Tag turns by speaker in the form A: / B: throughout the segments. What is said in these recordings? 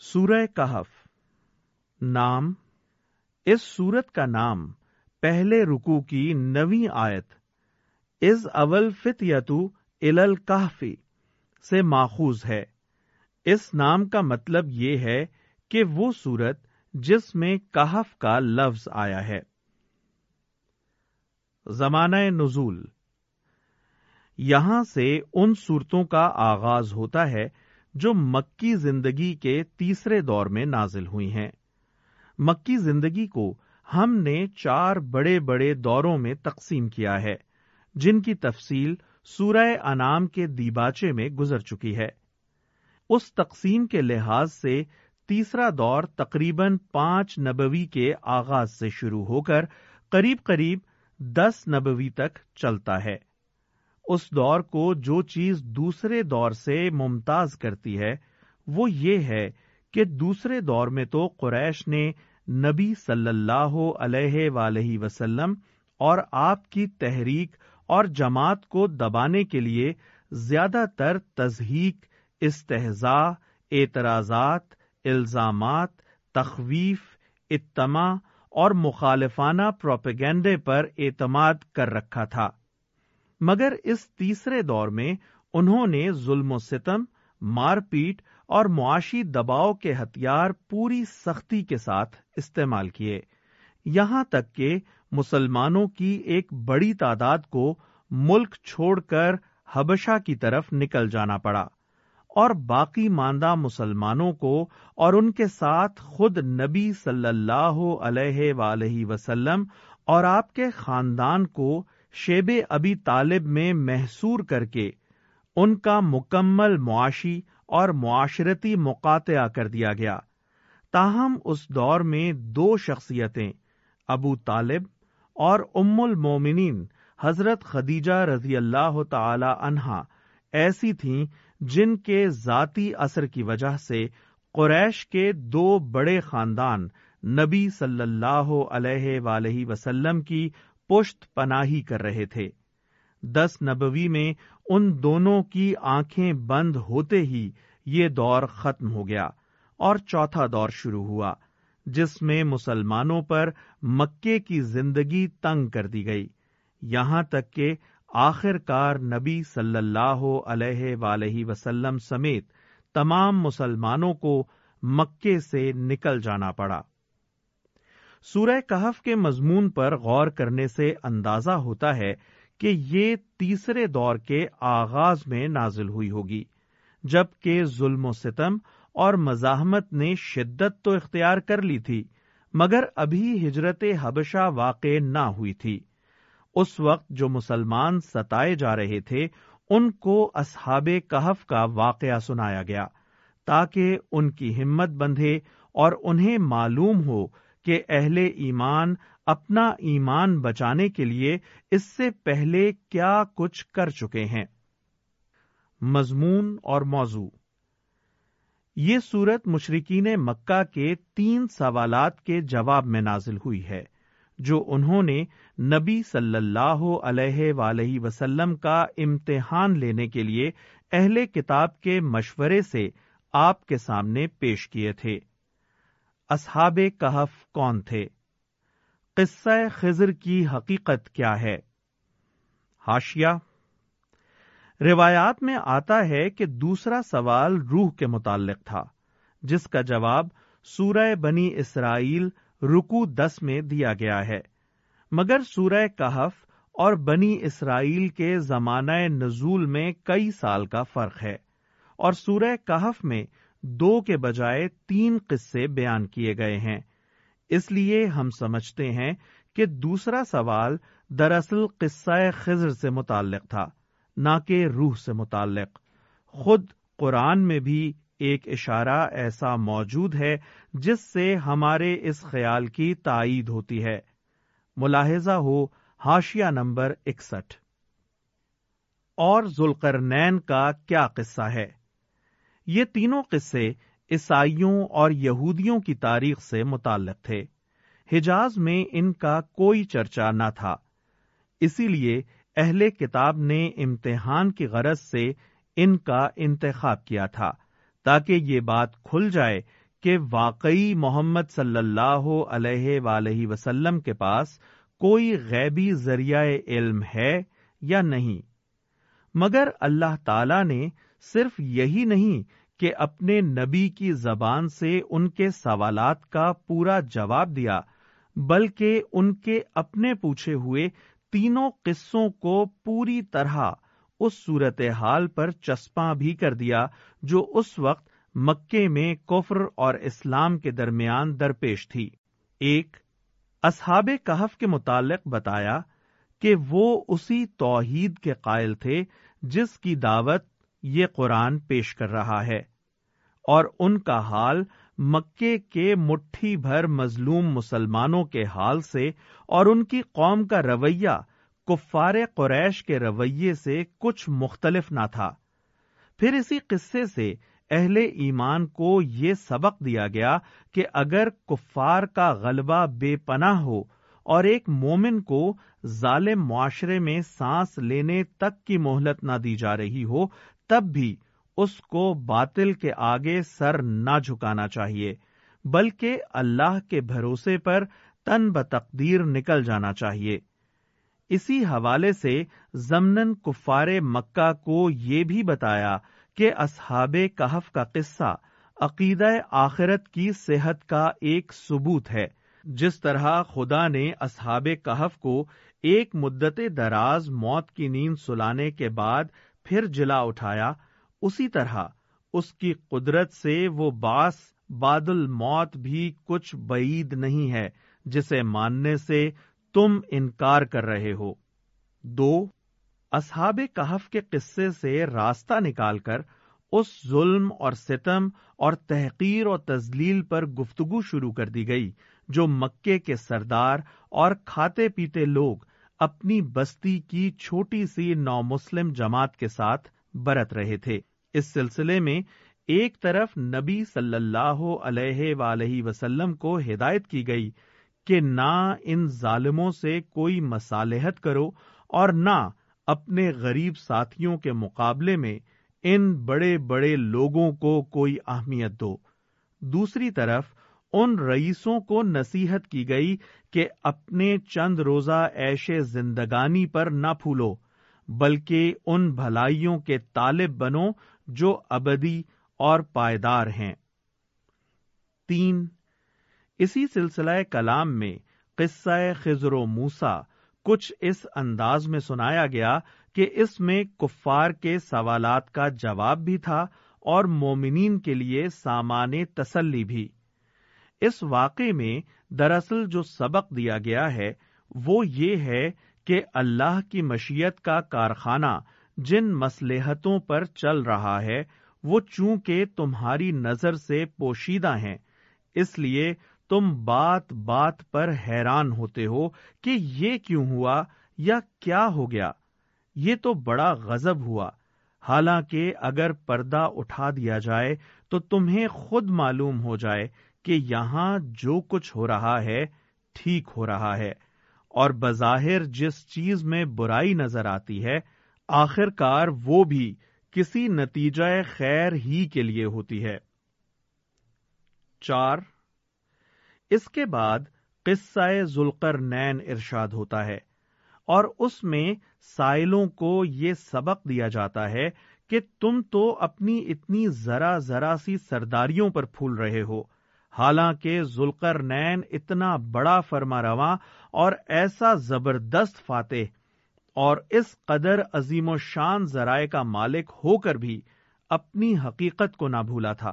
A: سورہ کہف۔ نام۔ اس سورت کا نام پہلے رکو کی نویں آیت۔ از اول فت یتو ال سے ماخوذ ہے۔ اس نام کا مطلب یہ ہے کہ وہ سورت جس میں کہف کا لفظ آیا ہے۔ زمانہ نزول۔ یہاں سے ان صورتوں کا آغاز ہوتا ہے جو مکی زندگی کے تیسرے دور میں نازل ہوئی ہیں۔ مکی زندگی کو ہم نے چار بڑے بڑے دوروں میں تقسیم کیا ہے، جن کی تفصیل سورہ انام کے دیباچے میں گزر چکی ہے۔ اس تقسیم کے لحاظ سے تیسرا دور تقریباً پانچ نبوی کے آغاز سے شروع ہو کر قریب قریب دس نبوی تک چلتا ہے۔ اس دور کو جو چیز دوسرے دور سے ممتاز کرتی ہے، وہ یہ ہے کہ دوسرے دور میں تو قریش نے نبی صلی اللہ علیہ ولیہ وسلم اور آپ کی تحریک اور جماعت کو دبانے کے لیے زیادہ تر تزہیق استحضاء اعتراضات، الزامات، تخویف اتما اور مخالفانہ پروپیگنڈے پر اعتماد کر رکھا تھا۔ مگر اس تیسرے دور میں انہوں نے ظلم و ستم، مار پیٹ اور معاشی دباؤ کے ہتھیار پوری سختی کے ساتھ استعمال کیے۔ یہاں تک کہ مسلمانوں کی ایک بڑی تعداد کو ملک چھوڑ کر حبشہ کی طرف نکل جانا پڑا اور باقی ماندہ مسلمانوں کو اور ان کے ساتھ خود نبی صلی اللہ علیہ وآلہ وسلم اور آپ کے خاندان کو شیب ابی طالب میں محسور کر کے ان کا مکمل معاشی اور معاشرتی مقاطع کر دیا گیا۔ تاہم، اس دور میں دو شخصیتیں، ابو طالب اور ام المومنین، حضرت خدیجہ رضی اللہ تعالی عنہا ایسی تھیں جن کے ذاتی اثر کی وجہ سے قریش کے دو بڑے خاندان نبی صلی اللہ علیہ وآلہ وسلم کی پشت پناہی کر رہے تھے۔ دس نبوی میں ان دونوں کی آنکھیں بند ہوتے ہی یہ دور ختم ہو گیا اور چوتھا دور شروع ہوا، جس میں مسلمانوں پر مکے کی زندگی تنگ کر دی گئی۔ یہاں تک کہ آخر کار نبی صلی اللہ علیہ ولیہ وسلم سمیت تمام مسلمانوں کو مکے سے نکل جانا پڑا۔ سورہ کہف کے مضمون پر غور کرنے سے اندازہ ہوتا ہے کہ یہ تیسرے دور کے آغاز میں نازل ہوئی ہوگی، جبکہ ظلم و ستم اور مزاحمت نے شدت تو اختیار کر لی تھی، مگر ابھی ہجرت حبشہ واقع نہ ہوئی تھی۔ اس وقت جو مسلمان ستائے جا رہے تھے، ان کو اصحاب کہف کا واقعہ سنایا گیا، تاکہ ان کی ہمت بندھے اور انہیں معلوم ہو کہ اہل ایمان اپنا ایمان بچانے کے لیے اس سے پہلے کیا کچھ کر چکے ہیں۔ مضمون اور موضوع۔ یہ صورت مشرقین مکہ کے تین سوالات کے جواب میں نازل ہوئی ہے، جو انہوں نے نبی صلی اللہ علیہ ولیہ وسلم کا امتحان لینے کے لیے اہل کتاب کے مشورے سے آپ کے سامنے پیش کیے تھے۔ اصحاب کہف کون تھے؟ قصہ خزر کی حقیقت کیا ہے؟ ہاشیا روایات میں آتا ہے کہ دوسرا سوال روح کے متعلق تھا، جس کا جواب سورہ بنی اسرائیل رکو دس میں دیا گیا ہے۔ مگر سورہ کہف اور بنی اسرائیل کے زمانہ نزول میں کئی سال کا فرق ہے اور سورہ کہف میں دو کے بجائے تین قصے بیان کیے گئے ہیں۔ اس لیے ہم سمجھتے ہیں کہ دوسرا سوال دراصل قصہ خزر سے متعلق تھا، نہ کہ روح سے متعلق۔ خود قرآن میں بھی ایک اشارہ ایسا موجود ہے جس سے ہمارے اس خیال کی تائید ہوتی ہے۔ ملاحظہ ہو ہاشیہ نمبر اکسٹھ۔ اور ذوالقرنین کا کیا قصہ ہے؟ یہ تینوں قصے عیسائیوں اور یہودیوں کی تاریخ سے متعلق تھے۔ حجاز میں ان کا کوئی چرچا نہ تھا۔ اسی لیے اہل کتاب نے امتحان کی غرض سے ان کا انتخاب کیا تھا، تاکہ یہ بات کھل جائے کہ واقعی محمد صلی اللہ علیہ وآلہ وسلم کے پاس کوئی غیبی ذریعہ علم ہے یا نہیں۔ مگر اللہ تعالی نے صرف یہی نہیں کہ اپنے نبی کی زبان سے ان کے سوالات کا پورا جواب دیا، بلکہ ان کے اپنے پوچھے ہوئے تینوں قصوں کو پوری طرح اس صورت حال پر چسپاں بھی کر دیا، جو اس وقت مکے میں کفر اور اسلام کے درمیان درپیش تھی۔ ایک، اصحاب کہف کے متعلق بتایا کہ وہ اسی توحید کے قائل تھے، جس کی دعوت یہ قرآن پیش کر رہا ہے۔ اور ان کا حال مکے کے مٹھی بھر مظلوم مسلمانوں کے حال سے اور ان کی قوم کا رویہ کفار قریش کے رویے سے کچھ مختلف نہ تھا۔ پھر اسی قصے سے اہل ایمان کو یہ سبق دیا گیا کہ اگر کفار کا غلبہ بے پناہ ہو اور ایک مومن کو ظالم معاشرے میں سانس لینے تک کی مہلت نہ دی جا رہی ہو تب بھی اس کو باطل کے آگے سر نہ جھکانا چاہیے، بلکہ اللہ کے بھروسے پر تن بتقدیر نکل جانا چاہیے۔ اسی حوالے سے زمنن کفار مکہ کو یہ بھی بتایا کہ اصحاب کہف کا قصہ عقیدہ آخرت کی صحت کا ایک ثبوت ہے۔ جس طرح خدا نے اصحاب کہف کو ایک مدت دراز موت کی نیند سلانے کے بعد پھر جلا اٹھایا، اسی طرح اس کی قدرت سے وہ باس باد الموت بھی کچھ بعید نہیں ہے، جسے ماننے سے تم انکار کر رہے ہو۔ دو، اصحاب کہف کے قصے سے راستہ نکال کر اس ظلم اور ستم اور تحقیر اور تزلیل پر گفتگو شروع کر دی گئی، جو مکے کے سردار اور کھاتے پیتے لوگ اپنی بستی کی چھوٹی سی نو مسلم جماعت کے ساتھ برت رہے تھے۔ اس سلسلے میں ایک طرف نبی صلی اللہ علیہ وآلہ وسلم کو ہدایت کی گئی کہ نہ ان ظالموں سے کوئی مصالحت کرو اور نہ اپنے غریب ساتھیوں کے مقابلے میں ان بڑے بڑے لوگوں کو کوئی اہمیت دو۔ دوسری طرف ان رئیسوں کو نصیحت کی گئی کہ اپنے چند روزہ ایشے زندگانی پر نہ پھولو، بلکہ ان بھلائیوں کے طالب بنو جو ابدی اور پائیدار ہیں۔ تین، اسی سلسلہ کلام میں قصہ خزر و موسا کچھ اس انداز میں سنایا گیا کہ اس میں کفار کے سوالات کا جواب بھی تھا اور مومنین کے لیے سامان تسلی بھی۔ اس واقعے میں دراصل جو سبق دیا گیا ہے، وہ یہ ہے کہ اللہ کی مشیت کا کارخانہ جن مسلحتوں پر چل رہا ہے، وہ چونکہ تمہاری نظر سے پوشیدہ ہیں، اس لیے تم بات بات پر حیران ہوتے ہو کہ یہ کیوں ہوا یا کیا ہو گیا۔ یہ تو بڑا غزب ہوا۔ حالانکہ اگر پردہ اٹھا دیا جائے تو تمہیں خود معلوم ہو جائے کہ یہاں جو کچھ ہو رہا ہے ٹھیک ہو رہا ہے، اور بظاہر جس چیز میں برائی نظر آتی ہے آخر کار وہ بھی کسی نتیجہ خیر ہی کے لیے ہوتی ہے۔ چار، اس کے بعد قصہ ذلقر نین ارشاد ہوتا ہے، اور اس میں سائلوں کو یہ سبق دیا جاتا ہے کہ تم تو اپنی اتنی ذرا ذرا سی سرداریوں پر پھول رہے ہو۔ حالانکہ ذلقر نین اتنا بڑا فرما رواں اور ایسا زبردست فاتح اور اس قدر عظیم و شان ذرائع کا مالک ہو کر بھی اپنی حقیقت کو نہ بھولا تھا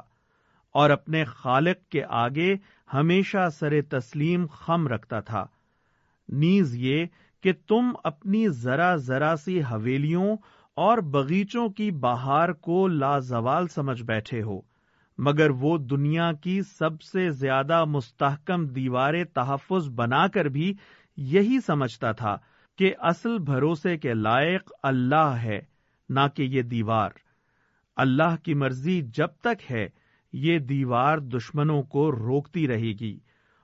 A: اور اپنے خالق کے آگے ہمیشہ سر تسلیم خم رکھتا تھا۔ نیز یہ کہ تم اپنی ذرا ذرا سی حویلیوں اور باغیچوں کی بہار کو لازوال سمجھ بیٹھے ہو۔ مگر وہ دنیا کی سب سے زیادہ مستحکم دیوار تحفظ بنا کر بھی یہی سمجھتا تھا کہ اصل بھروسے کے لائق اللہ ہے، نہ کہ یہ دیوار۔ اللہ کی مرضی جب تک ہے، یہ دیوار دشمنوں کو روکتی رہے گی۔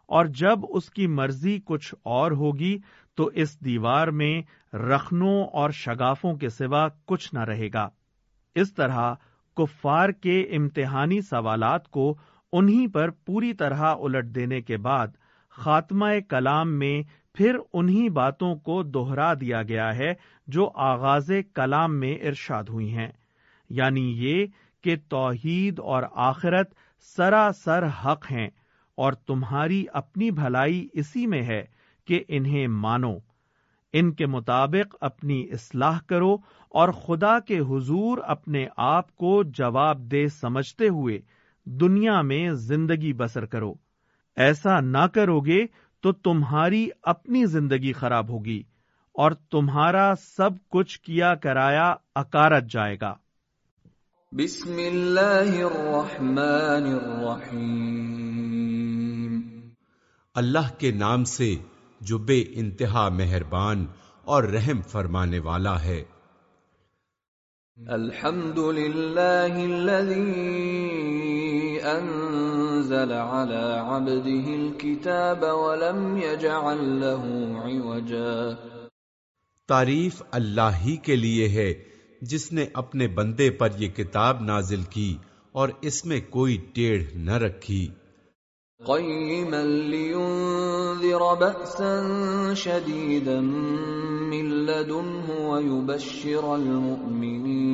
A: اور جب اس کی مرضی کچھ اور ہوگی، تو اس دیوار میں رخنوں اور شگافوں کے سوا کچھ نہ رہے گا۔ اس طرح کفار کے امتحانی سوالات کو انہی پر پوری طرح الٹ دینے کے بعد خاتمہ کلام میں پھر انہی باتوں کو دوہرا دیا گیا ہے جو آغاز کلام میں ارشاد ہوئی ہیں۔ یعنی یہ کہ توحید اور آخرت سراسر حق ہیں اور تمہاری اپنی بھلائی اسی میں ہے کہ انہیں مانو۔ ان کے مطابق اپنی اصلاح کرو اور خدا کے حضور اپنے آپ کو جواب دے سمجھتے ہوئے دنیا میں زندگی بسر کرو۔ ایسا نہ کرو گے تو تمہاری اپنی زندگی خراب ہوگی اور تمہارا سب کچھ کیا کرایا اکارت جائے گا۔
B: بسم اللہ الرحمن الرحیم۔
C: اللہ کے نام سے جو بے انتہا مہربان اور رحم فرمانے والا ہے۔
B: الحمد للہ انزل على عبده الكتاب ولم يجعل له عوجا۔
C: تعریف اللہ ہی کے لیے ہے جس نے اپنے بندے پر یہ کتاب نازل کی اور اس میں کوئی ٹیڑھ نہ رکھی۔
B: قیما لینذر بأسا شدیدا من لدنه ويبشر المؤمنین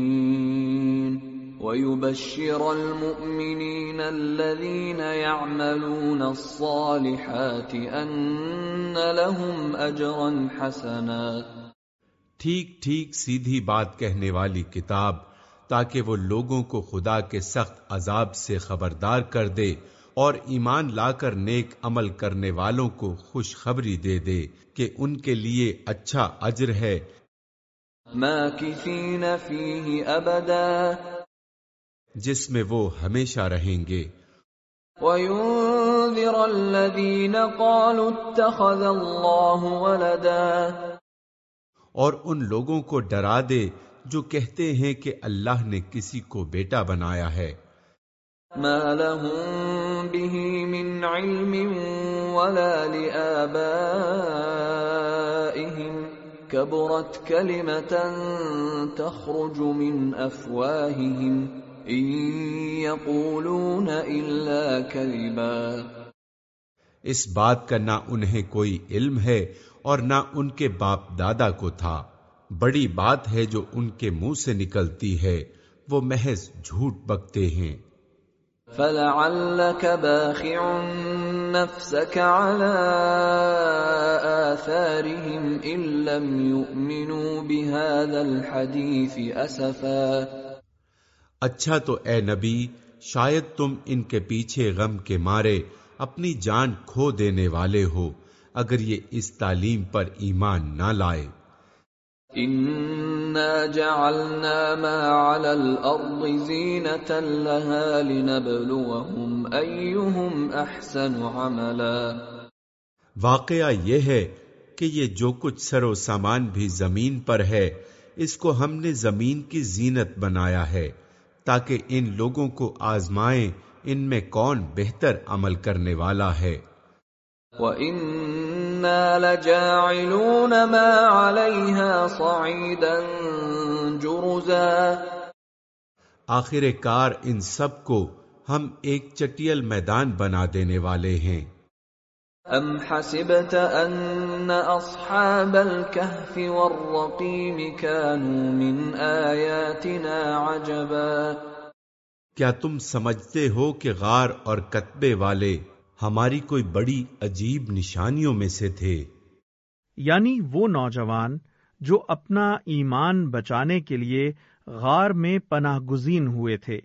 B: ويبشر المؤمنين الذين يعملون الصالحات أن لهم أجرا حسنا
C: ٹھیک ٹھیک سیدھی بات کہنے والی کتاب تاکہ وہ لوگوں کو خدا کے سخت عذاب سے خبردار کر دے اور ایمان لا کر نیک عمل کرنے والوں کو خوشخبری دے دے کہ ان کے لیے اچھا اجر ہے۔
B: فیہ ابدا۔
C: جس میں وہ ہمیشہ رہیں گے۔
B: وَيُنذِرَ الَّذِينَ قَالُوا اتَّخَذَ اللَّهُ وَلَدًا۔
C: اور ان لوگوں کو ڈرا دے جو کہتے ہیں کہ اللہ نے کسی کو بیٹا بنایا ہے۔
B: مَا لَهُم بِهِ مِنْ عِلْمٍ وَلَا لِآبَائِهِمْ. كَبُرَتْ كَلِمَةً تَخْرُجُ مِنْ أَفْوَاهِهِمْ.
C: اس بات کا نہ انہیں کوئی علم ہے اور نہ ان کے باپ دادا کو تھا۔ بڑی بات ہے جو ان کے منہ سے نکلتی ہے، وہ محض جھوٹ بکتے ہیں۔
B: فَلَعَلَّكَ بَاخِعٌ نَفْسَكَ عَلَىٰ آثَارِهِمْ إِن لَّمْ يُؤْمِنُوا بِهَذَا الْحَدِيثِ أَسَفًا
C: اچھا تو اے نبی، شاید تم ان کے پیچھے غم کے مارے اپنی جان کھو دینے والے ہو، اگر یہ اس تعلیم پر ایمان نہ لائے۔
B: جعلنا ما على الارض زینتا لها لنبلوهم ایہم احسن عملا۔
C: واقعہ یہ ہے کہ یہ جو کچھ سر و سامان بھی زمین پر ہے اس کو ہم نے زمین کی زینت بنایا ہے تاکہ ان لوگوں کو آزمائیں ان میں کون بہتر عمل کرنے والا ہے۔
B: لَجَاعِلُونَ مَا عَلَيْهَا صَعِيدًا جُرُزًا
C: آخر کار ان سب کو ہم ایک چٹیل میدان بنا دینے والے ہیں۔
B: ام حسبت ان اصحاب الكهف والرقيم كانوا من آیاتنا عجبا
C: کیا تم سمجھتے ہو کہ غار اور کتبے والے ہماری کوئی بڑی عجیب نشانیوں میں سے تھے۔
A: یعنی وہ نوجوان جو اپنا ایمان بچانے کے لیے غار میں پناہ گزین ہوئے تھے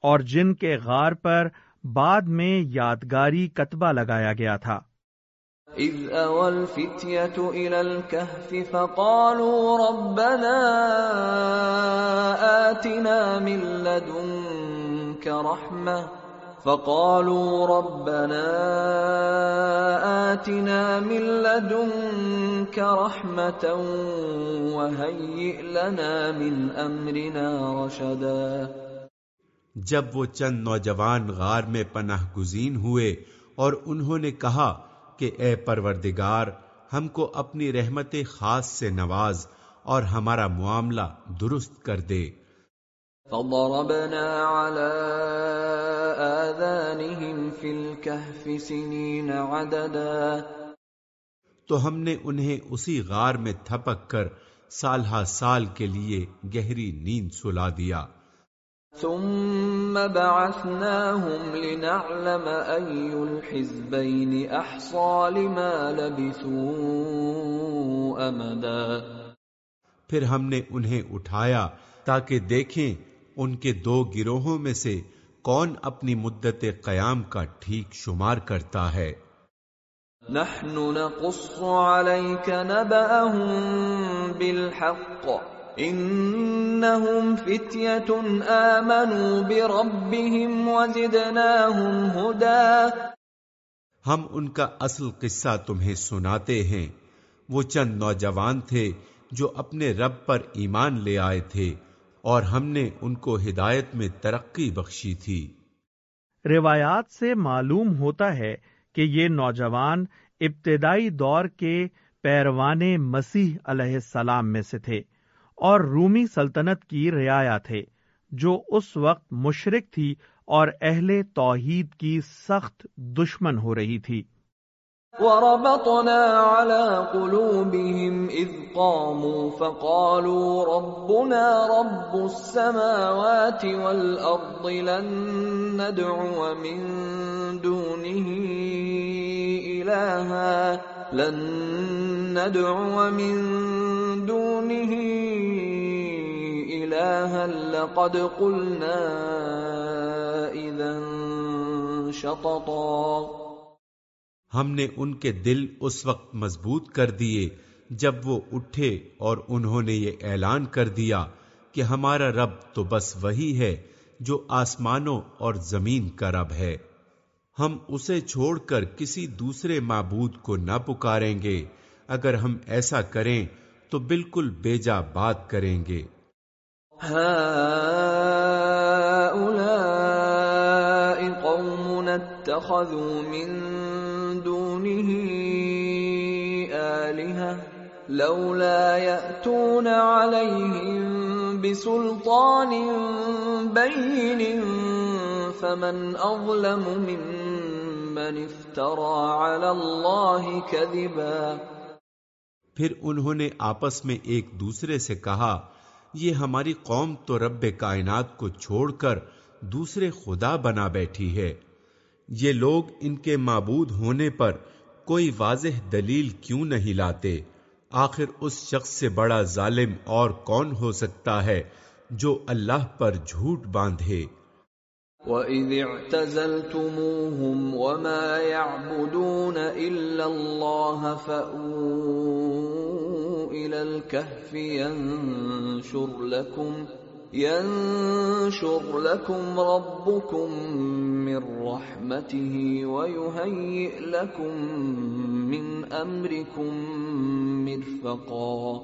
A: اور جن کے غار پر بعد میں یادگاری کتبہ لگایا گیا تھا۔
B: اذ اول فتیت الى الكهف فقالوا ربنا آتنا من لدنك رحمة فقالوا ربنا آتنا من لدنك رحمة وهيئ لنا من أمرنا رشدا۔
C: جب وہ چند نوجوان غار میں پناہ گزین ہوئے اور انہوں نے کہا کہ اے پروردگار، ہم کو اپنی رحمت خاص سے نواز اور ہمارا معاملہ درست کر دے۔
B: فضربنا على آذانهم في الكهف سنين عددا.
C: تو ہم نے انہیں اسی غار میں تھپک کر سال ہا سال کے لیے گہری نیند سلا دیا۔
B: ثم بعثناهم لنعلم أي الحزبين أحصى لما لبثوا أمدا.
C: پھر ہم نے انہیں اٹھایا تاکہ دیکھیں ان کے دو گروہوں میں سے کون اپنی مدت قیام کا ٹھیک شمار کرتا ہے۔
B: نحن نقص عليك نبأهم بالحق انهم فتية آمنوا بربهم وزدناهم هدى۔
C: ہم ان کا اصل قصہ تمہیں سناتے ہیں۔ وہ چند نوجوان تھے جو اپنے رب پر ایمان لے آئے تھے۔ اور ہم نے ان کو ہدایت میں ترقی بخشی تھی۔
A: روایات سے معلوم ہوتا ہے کہ یہ نوجوان ابتدائی دور کے پیروان مسیح علیہ السلام میں سے تھے اور رومی سلطنت کی رعایا تھے، جو اس وقت مشرق تھی اور اہل توحید کی سخت دشمن ہو رہی تھی۔
B: وربطنا على قلوبهم إذ قاموا فقالوا ربنا رب السماوات والأرض لن ندعو من دونه إلها. لن ندعو من دونه إلها. لقد قلنا إذا شططا
C: ہم نے ان کے دل اس وقت مضبوط کر دیے جب وہ اٹھے اور انہوں نے یہ اعلان کر دیا کہ ہمارا رب تو بس وہی ہے جو آسمانوں اور زمین کا رب ہے۔ ہم اسے چھوڑ کر کسی دوسرے معبود کو نہ پکاریں گے۔ اگر ہم ایسا کریں تو بالکل بیجا بات کریں گے۔
B: قوم اتخذوا من دونه آلهة لولا يأتون عليهم بسلطان بين فمن أظلم ممن افترى على الله كذبا
C: پھر انہوں نے آپس میں ایک دوسرے سے کہا، یہ ہماری قوم تو رب کائنات کو چھوڑ کر دوسرے خدا بنا بیٹھی ہے۔ یہ لوگ ان کے معبود ہونے پر کوئی واضح دلیل کیوں نہیں لاتے؟ آخر اس شخص سے بڑا ظالم اور کون ہو سکتا ہے جو اللہ پر جھوٹ باندھے؟
B: وَإِذِ اعْتَزَلْتُمُوهُمْ وَمَا يَعْبُدُونَ إِلَّا اللَّهَ فَأْوُوا إِلَى الْكَهْفِ يَنشُرْ لَكُمْ ينشر لكم ربكم من رحمته ويهيئ لكم من امركم مرفقا.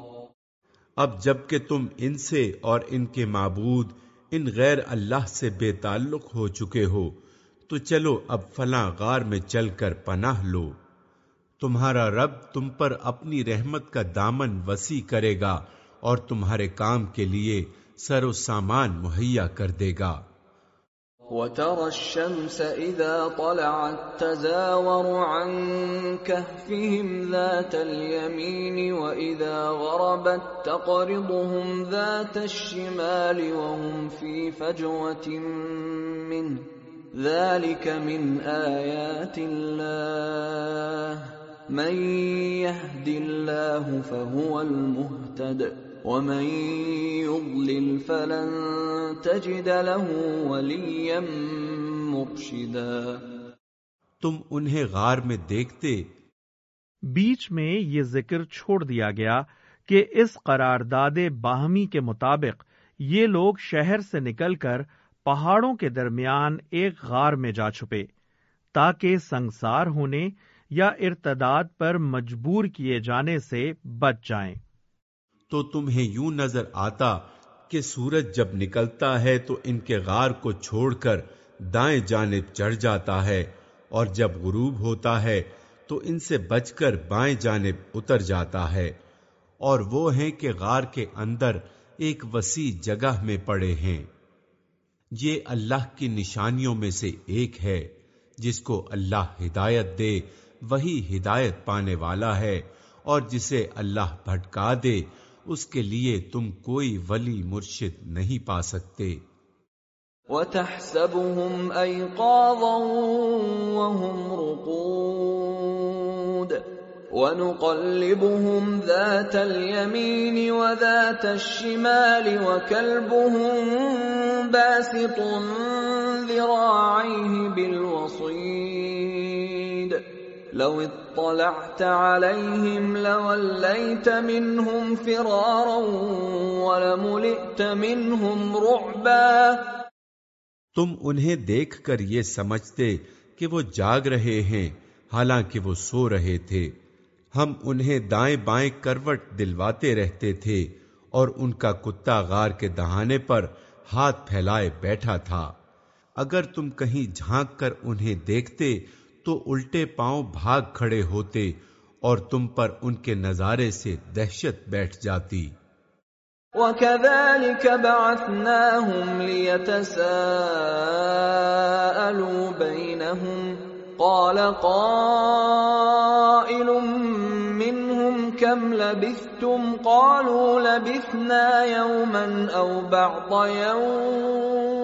C: اب جبکہ تم ان سے اور ان کے معبود ان غیر اللہ سے بے تعلق ہو چکے ہو، تو چلو اب فلاں غار میں چل کر پناہ لو۔ تمہارا رب تم پر اپنی رحمت کا دامن وسیع کرے گا اور تمہارے کام کے لیے سر و سامان مہیا کر دے گا۔
B: وَتَرَى الشَّمْسَ إِذَا طَلَعَتْ تَزَاوَرُ عَنْ كَهْفِهِمْ ذَاتَ الْيَمِينِ وَإِذَا غَرَبَتْ تَقْرِضُهُمْ ذَاتَ الشِّمَالِ وَهُمْ فِي فَجْوَةٍ مِّنْهِ ذَلِكَ مِنْ آيَاتِ اللَّهِ. مَنْ يَهْدِ اللَّهُ فَهُوَ الْمُهْتَدِ ومن يضلل فلن تجد له وليا مرشدا
C: تم انہیں غار میں دیکھتے
A: بیچ میں یہ ذکر چھوڑ دیا گیا کہ اس قرارداد باہمی کے مطابق یہ لوگ شہر سے نکل کر پہاڑوں کے درمیان ایک غار میں جا چھپے تاکہ سنسار ہونے یا ارتداد پر مجبور کیے جانے سے بچ جائیں۔
C: تو تمہیں یوں نظر آتا کہ سورج جب نکلتا ہے تو ان کے غار کو چھوڑ کر دائیں جانب چڑھ جاتا ہے، اور جب غروب ہوتا ہے تو ان سے بچ کر بائیں جانب اتر جاتا ہے۔ اور وہ ہیں کہ غار کے اندر ایک وسیع جگہ میں پڑے ہیں۔ یہ اللہ کی نشانیوں میں سے ایک ہے، جس کو اللہ ہدایت دے، وہی ہدایت پانے والا ہے، اور جسے اللہ بھٹکا دے اس کے لیے تم کوئی ولی مرشد نہیں پا سکتے۔
B: وَتَحْسَبُهُمْ أَيْقَاظًا وَهُمْ رُقُودٌ وَنُقَلِّبُهُمْ ذَاتَ الْيَمِينِ وَذَاتَ الشِّمَالِ وَكَلْبُهُمْ بَاسِطٌ ذِرَاعَيْهِ بِالْوَصِيدِ لَوِ اطَّلَعْتَ عَلَيْهِمْ لَوَلَّيْتَ مِنْهُمْ فِرَارًا وَلَمُلِئْتَ مِنْهُمْ رُعْبًا.
C: تم انہیں دیکھ کر یہ سمجھتے کہ وہ جاگ رہے ہیں، حالانکہ وہ سو رہے تھے۔ ہم انہیں دائیں بائیں کروٹ دلواتے رہتے تھے اور ان کا کتا غار کے دہانے پر ہاتھ پھیلائے بیٹھا تھا۔ اگر تم کہیں جھانک کر انہیں دیکھتے تو الٹے پاؤں بھاگ کھڑے ہوتے اور تم پر ان کے نظارے سے دہشت بیٹھ جاتی۔
B: وَكَذَلِكَ بَعَثْنَاهُمْ لِيَتَسَاءَلُوا بَيْنَهُمْ قَالَ قَائِلٌ مِّنْهُمْ كَمْ لَبِثْتُمْ قَالُوا لَبِثْنَا يَوْمًا أَوْ بَعْضَ يَوْمٍ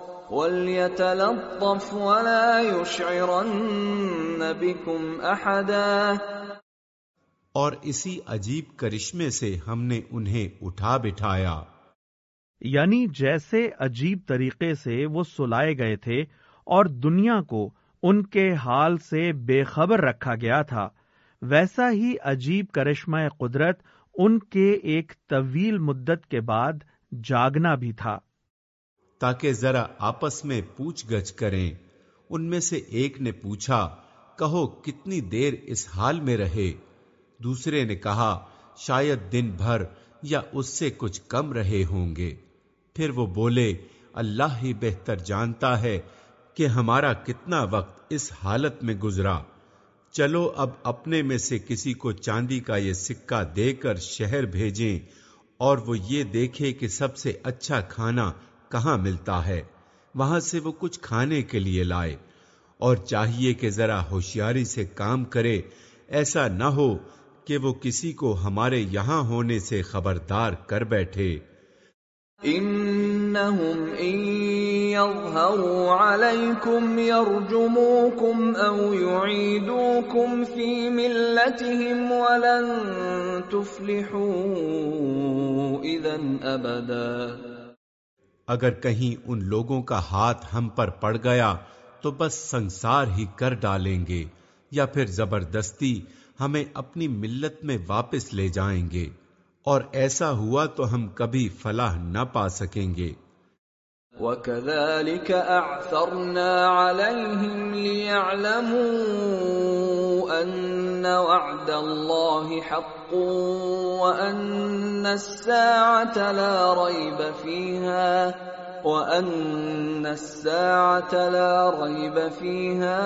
B: وَلْيَتَلَطَّفْ وَلَا يُشْعِرَنَّ بِكُمْ أَحَدًا
C: اور اسی عجیب کرشمے سے ہم نے انہیں اٹھا بٹھایا۔
A: یعنی جیسے عجیب طریقے سے وہ سلائے گئے تھے اور دنیا کو ان کے حال سے بے خبر رکھا گیا تھا ویسا ہی عجیب کرشمہ قدرت ان کے ایک طویل مدت کے بعد جاگنا بھی تھا۔
C: تاکہ ذرا آپس میں پوچھ گچھ کریں۔ ان میں سے ایک نے پوچھا، کہو کتنی دیر اس حال میں رہے؟ دوسرے نے کہا، شاید دن بھر یا اس سے کچھ کم رہے ہوں گے۔ پھر وہ بولے، اللہ ہی بہتر جانتا ہے کہ ہمارا کتنا وقت اس حالت میں گزرا۔ چلو اب اپنے میں سے کسی کو چاندی کا یہ سکہ دے کر شہر بھیجیں اور وہ یہ دیکھے کہ سب سے اچھا کھانا کہاں ملتا ہے؟ وہاں سے وہ کچھ کھانے کے لیے لائے اور چاہیے کہ ذرا ہوشیاری سے کام کرے، ایسا نہ ہو کہ وہ کسی کو ہمارے یہاں ہونے سے خبردار کر بیٹھے۔
B: انہم ان یظہروا علیکم یرجموکم او یعیدوکم فی ملتہم ولن تفلحوا اذن ابدا۔
C: اگر کہیں ان لوگوں کا ہاتھ ہم پر پڑ گیا تو بس سنسار ہی کر ڈالیں گے، یا پھر زبردستی ہمیں اپنی ملت میں واپس لے جائیں گے، اور ایسا ہوا تو ہم کبھی فلاح نہ پا سکیں گے۔
B: وَكَذَلِكَ أَعْثَرْنَا عَلَيْهِمْ لِيَعْلَمُوا أَنَّ وَعْدَ اللَّهِ حَقٌّ وَأَنَّ السَّاعَةَ لَا رَيْبَ فِيهَا وَأَنَّ السَّاعَةَ لَا رَيْبَ فِيهَا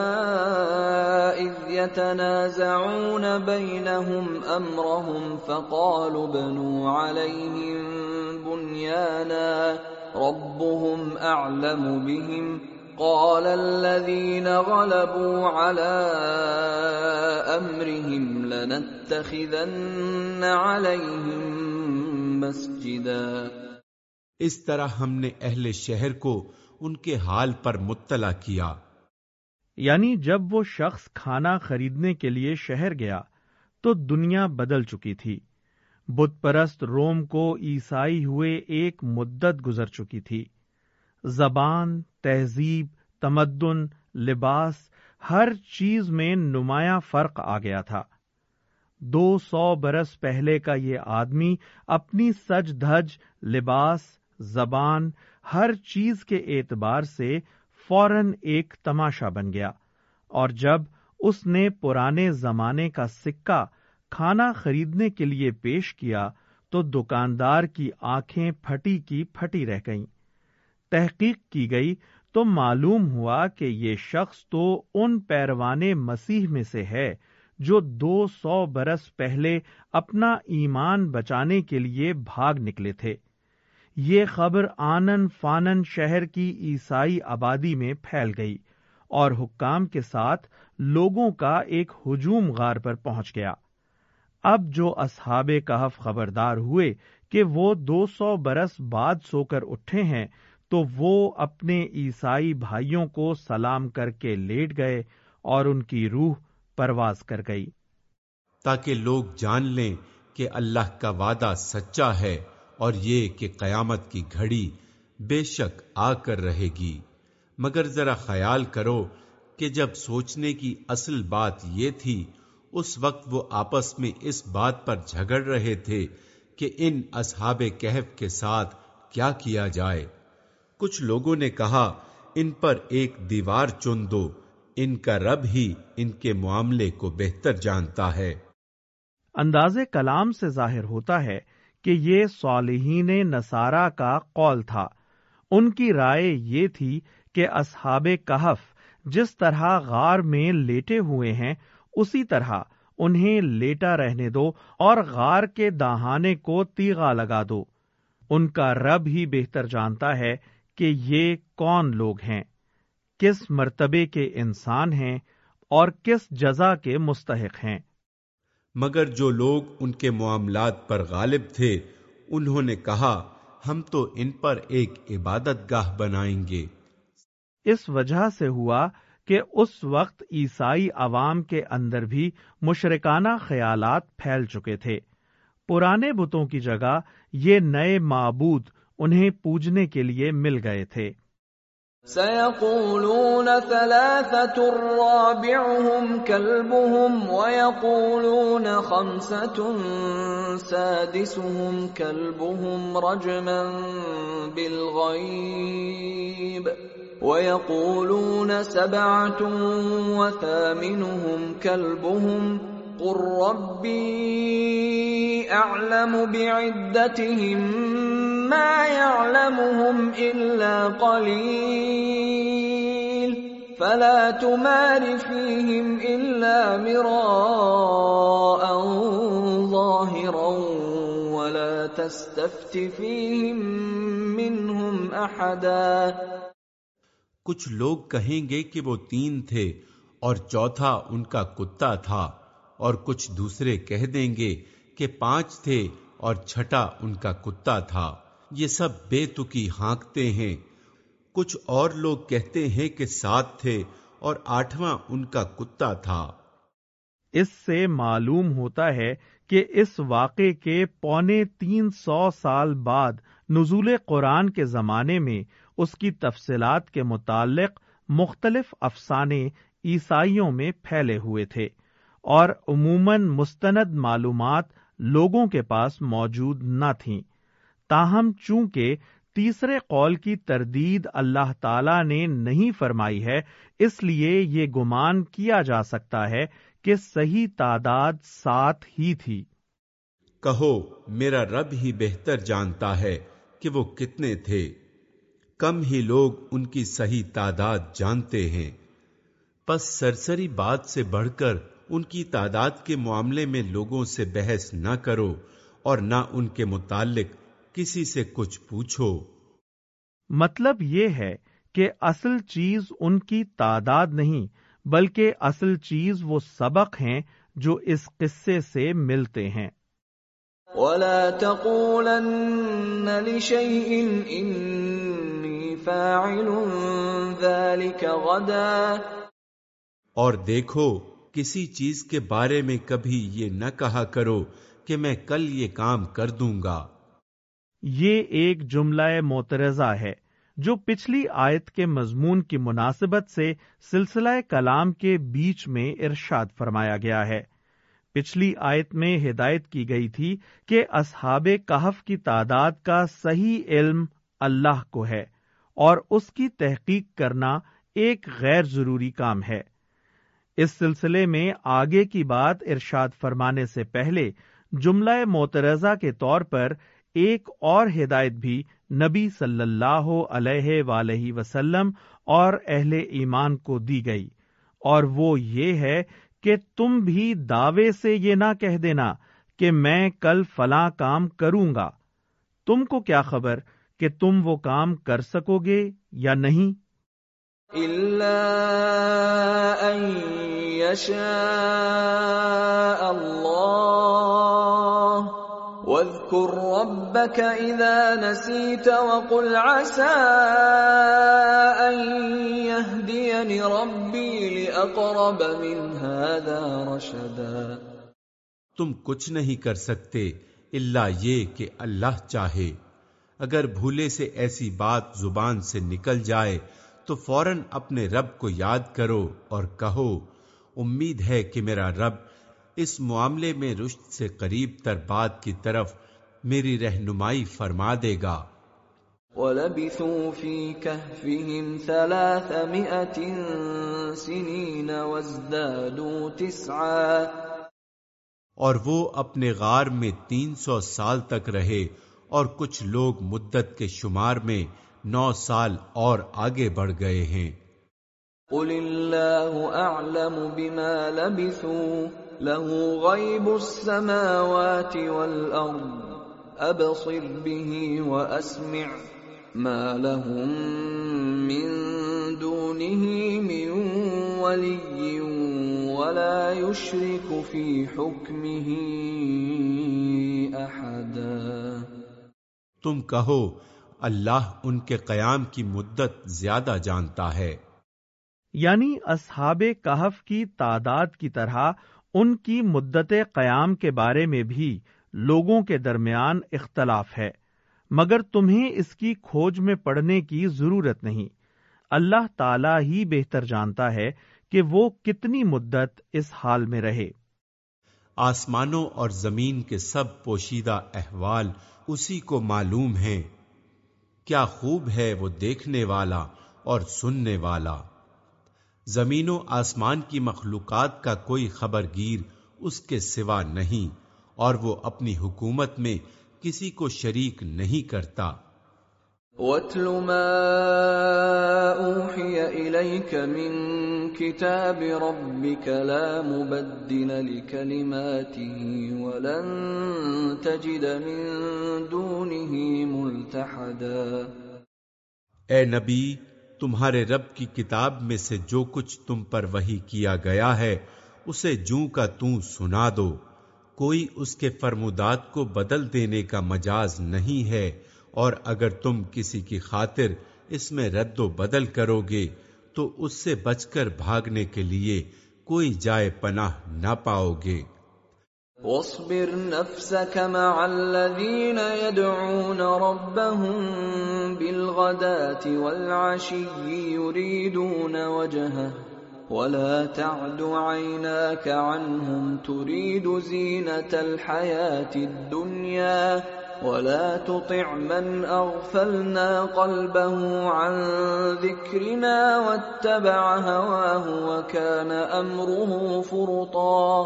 B: إِذْ يَتَنَازَعُونَ بَيْنَهُمْ أَمْرَهُمْ فَقَالُوا ابْنُوا عَلَيْهِمْ بُنْيَانًا ربهم اعلم بهم. قال الذين غلبوا على امرهم لنتخذن عليهم مسجدا.
C: اس طرح ہم نے اہل شہر کو ان کے حال پر مطلع کیا۔
A: یعنی جب وہ شخص کھانا خریدنے کے لیے شہر گیا تو دنیا بدل چکی تھی۔ بت پرست روم کو عیسائی ہوئے ایک مدت گزر چکی تھی۔ زبان، تہذیب، تمدن، لباس، ہر چیز میں نمایاں فرق آ گیا تھا۔ دو سو برس پہلے کا یہ آدمی اپنی سج دھج، لباس، زبان، ہر چیز کے اعتبار سے فوراً ایک تماشا بن گیا۔ اور جب اس نے پرانے زمانے کا سکہ کھانا خریدنے کے لیے پیش کیا تو دکاندار کی آنکھیں پھٹی کی پھٹی رہ گئیں۔ تحقیق کی گئی تو معلوم ہوا کہ یہ شخص تو ان پیروانے مسیح میں سے ہے جو دو سو برس پہلے اپنا ایمان بچانے کے لیے بھاگ نکلے تھے۔ یہ خبر آنن فانن شہر کی عیسائی آبادی میں پھیل گئی اور حکام کے ساتھ لوگوں کا ایک ہجوم غار پر پہنچ گیا۔ اب جو اصحاب کہف خبردار ہوئے کہ وہ دو سو برس بعد سو کر اٹھے ہیں، تو وہ اپنے عیسائی بھائیوں کو سلام کر کے لیٹ گئے اور ان کی روح پرواز کر گئی۔
C: تاکہ لوگ جان لیں کہ اللہ کا وعدہ سچا ہے اور یہ کہ قیامت کی گھڑی بے شک آ کر رہے گی۔ مگر ذرا خیال کرو کہ جب سوچنے کی اصل بات یہ تھی اس وقت وہ آپس میں اس بات پر جھگڑ رہے تھے کہ ان اصحاب کہف کے ساتھ کیا کیا جائے۔ کچھ لوگوں نے کہا، ان پر ایک دیوار چن دو، ان کا رب ہی ان کے معاملے کو بہتر جانتا ہے۔
A: انداز کلام سے ظاہر ہوتا ہے کہ یہ صالحین نصارہ کا قول تھا۔ ان کی رائے یہ تھی کہ اصحاب کہف جس طرح غار میں لیٹے ہوئے ہیں اسی طرح انہیں لیٹا رہنے دو اور غار کے دہانے کو تیغا لگا دو۔ ان کا رب ہی بہتر جانتا ہے کہ یہ کون لوگ ہیں کس مرتبے کے انسان ہیں اور کس جزا کے مستحق ہیں۔
C: مگر جو لوگ ان کے معاملات پر غالب تھے انہوں نے کہا ہم تو ان پر ایک عبادت گاہ بنائیں گے۔
A: اس وجہ سے ہوا کہ اس وقت عیسائی عوام کے اندر بھی مشرکانہ خیالات پھیل چکے تھے۔ پرانے بتوں کی جگہ یہ نئے معبود انہیں پوجنے کے لیے مل گئے تھے۔
B: سيقولون ثلاثة رابعهم كلبهم ويقولون خمسة سادسهم كلبهم رجما بالغيب ويقولون سبعة وثامنهم كلبهم قل ربي أعلم بعدتهم ما يعلمهم إلا قليل فلا تمار فيهم إلا مراء ظاهرا ولا تستفت فيهم منهم أحدا
C: کچھ لوگ کہیں گے کہ وہ تین تھے اور چوتھا ان کا کتا تھا اور کچھ دوسرے کہہ دیں گے کہ پانچ تھے اور چھٹا ان کا کتا تھا۔ یہ سب بے تکی ہانکتے ہیں۔ کچھ اور لوگ کہتے ہیں کہ سات تھے اور آٹھواں ان کا کتا تھا۔
A: اس سے معلوم ہوتا ہے کہ اس واقعے کے پونے تین سو سال بعد نزول قرآن کے زمانے میں اس کی تفصیلات کے متعلق مختلف افسانے عیسائیوں میں پھیلے ہوئے تھے اور عموماً مستند معلومات لوگوں کے پاس موجود نہ تھیں۔ تاہم، چونکہ تیسرے قول کی تردید اللہ تعالی نے نہیں فرمائی ہے، اس لیے یہ گمان کیا جا سکتا ہے کہ صحیح تعداد سات ہی تھی۔
C: کہو، میرا رب ہی بہتر جانتا ہے کہ وہ کتنے تھے۔ کم ہی لوگ ان کی صحیح تعداد جانتے ہیں۔ پس سرسری بات سے بڑھ کر ان کی تعداد کے معاملے میں لوگوں سے بحث نہ کرو اور نہ ان کے متعلق کسی سے کچھ پوچھو۔
A: مطلب یہ ہے کہ اصل چیز ان کی تعداد نہیں بلکہ اصل چیز وہ سبق ہیں جو اس قصے سے ملتے ہیں۔
B: ولا تقولن لشيء اني فاعل ذلك غدا۔
C: اور دیکھو کسی چیز کے بارے میں کبھی یہ نہ کہا کرو کہ میں کل یہ کام کر دوں گا۔
A: یہ ایک جملہ موترزہ ہے جو پچھلی آیت کے مضمون کی مناسبت سے سلسلہ کلام کے بیچ میں ارشاد فرمایا گیا ہے۔ پچھلی آیت میں ہدایت کی گئی تھی کہ اصحاب کہف کی تعداد کا صحیح علم اللہ کو ہے۔ اور اس کی تحقیق کرنا ایک غیر ضروری کام ہے۔ اس سلسلے میں آگے کی بات ارشاد فرمانے سے پہلے جملہ معترضہ کے طور پر ایک اور ہدایت بھی نبی صلی اللہ علیہ ولیہ وسلم اور اہل ایمان کو دی گئی۔ اور وہ یہ ہے کہ تم بھی دعوے سے یہ نہ کہہ دینا کہ میں کل فلاں کام کروں گا۔ تم کو کیا خبر؟ کہ تم وہ کام کر سکو گے یا نہیں؟
B: واذكر ربك إذا نسيت وقل عسى أن يهديني ربي لأقرب من هذا رشدا۔
C: تم کچھ نہیں کر سکتے اللہ یہ کہ اللہ چاہے۔ اگر بھولے سے ایسی بات زبان سے نکل جائے تو فوراً اپنے رب کو یاد کرو اور کہو امید ہے کہ میرا رب اس معاملے میں رشت سے قریب تر بات کی طرف میری رہنمائی فرما دے گا۔
B: وَلَبِثُوا فِي كَهْفِهِمْ ثَلَاثَ سِنِينَ وَازْدَادُوا تِسْعًا۔
C: اور وہ اپنے غار میں تین سو سال تک رہے۔ اور کچھ لوگ مدت کے شمار میں نو سال اور آگے بڑھ گئے ہیں۔
B: قل اللہ اعلم بما لبثوا له غیب السماوات والارض ابصر به واسمع ما لهم من دونه من ولی ولا يشرك في حكمه احدا
C: تم کہو اللہ ان کے قیام کی مدت زیادہ جانتا ہے۔
A: یعنی اصحاب کہف کی تعداد کی طرح ان کی مدت قیام کے بارے میں بھی لوگوں کے درمیان اختلاف ہے مگر تمہیں اس کی کھوج میں پڑنے کی ضرورت نہیں۔ اللہ تعالی ہی بہتر جانتا ہے کہ وہ کتنی مدت اس حال میں رہے۔
C: آسمانوں اور زمین کے سب پوشیدہ احوال اسی کو معلوم ہیں کیا خوب ہے وہ دیکھنے والا اور سننے والا۔ زمین و آسمان کی مخلوقات کا کوئی خبر گیر اس کے سوا نہیں اور وہ اپنی حکومت میں کسی کو شریک نہیں کرتا۔
B: وَاتْلُ مَا أُوحِيَ إِلَيْكَ مِن كِتَابِ رَبِّكَ لَا مُبَدِّلَ لِكَلِمَاتِهِ وَلَن تَجِدَ مِن دُونِهِ مُلْتَحَدًا۔
C: اے نبی، تمہارے رب کی کتاب میں سے جو کچھ تم پر وہی کیا گیا ہے، اسے جوں کا توں سنا دو۔ کوئی اس کے فرمودات کو بدل دینے کا مجاز نہیں ہے، اور اگر تم کسی کی خاطر اس میں رد و بدل کرو گے تو اس سے بچ کر بھاگنے کے لیے کوئی جائے پناہ نہ پاؤ گے۔
B: واصبر نفسك مع الذين يدعون ربهم بالغداة والعشي يريدون وجهه ولا تعد عيناك عنهم تريد زينة الحياة الدنيا ولا تطع من اغفلنا قلبه عن ذكرنا واتبع هواه وكان امره فرطا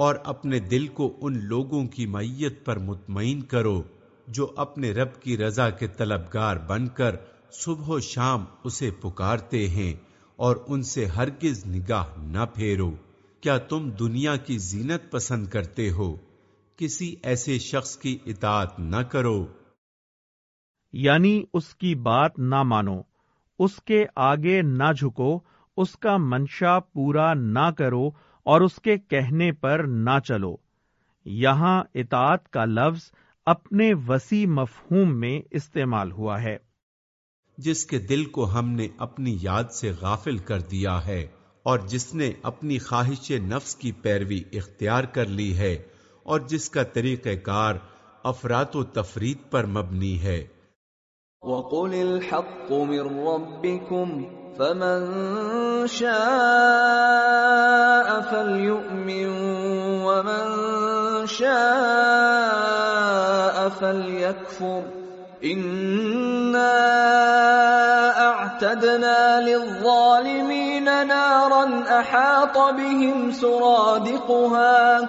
C: اور اپنے دل کو ان لوگوں کی میت پر مطمئن کرو جو اپنے رب کی رضا کے طلبگار بن کر صبح و شام اسے پکارتے ہیں اور ان سے ہرگز نگاہ نہ پھیرو۔ کیا تم دنیا کی زینت پسند کرتے ہو؟ کسی ایسے شخص کی اطاعت نہ کرو۔
A: یعنی اس کی بات نہ مانو اس کے آگے نہ جھکو اس کا منشا پورا نہ کرو اور اس کے کہنے پر نہ چلو۔ یہاں اطاعت کا لفظ اپنے وسیع مفہوم میں استعمال ہوا ہے۔
C: جس کے دل کو ہم نے اپنی یاد سے غافل کر دیا ہے اور جس نے اپنی خواہش نفس کی پیروی اختیار کر لی ہے اور جس کا طریقہ کار افراد و تفرید پر مبنی ہے۔
B: وَقُلِ الْحَقُّ مِن رَبِّكُمْ فَمَن شَاءَ فَلْيُؤْمِن وَمَن شَاءَ فَلْيَكْفُرْ إِنَّا وأعتدنا للظالمين نارا أحاط بهم سرادقها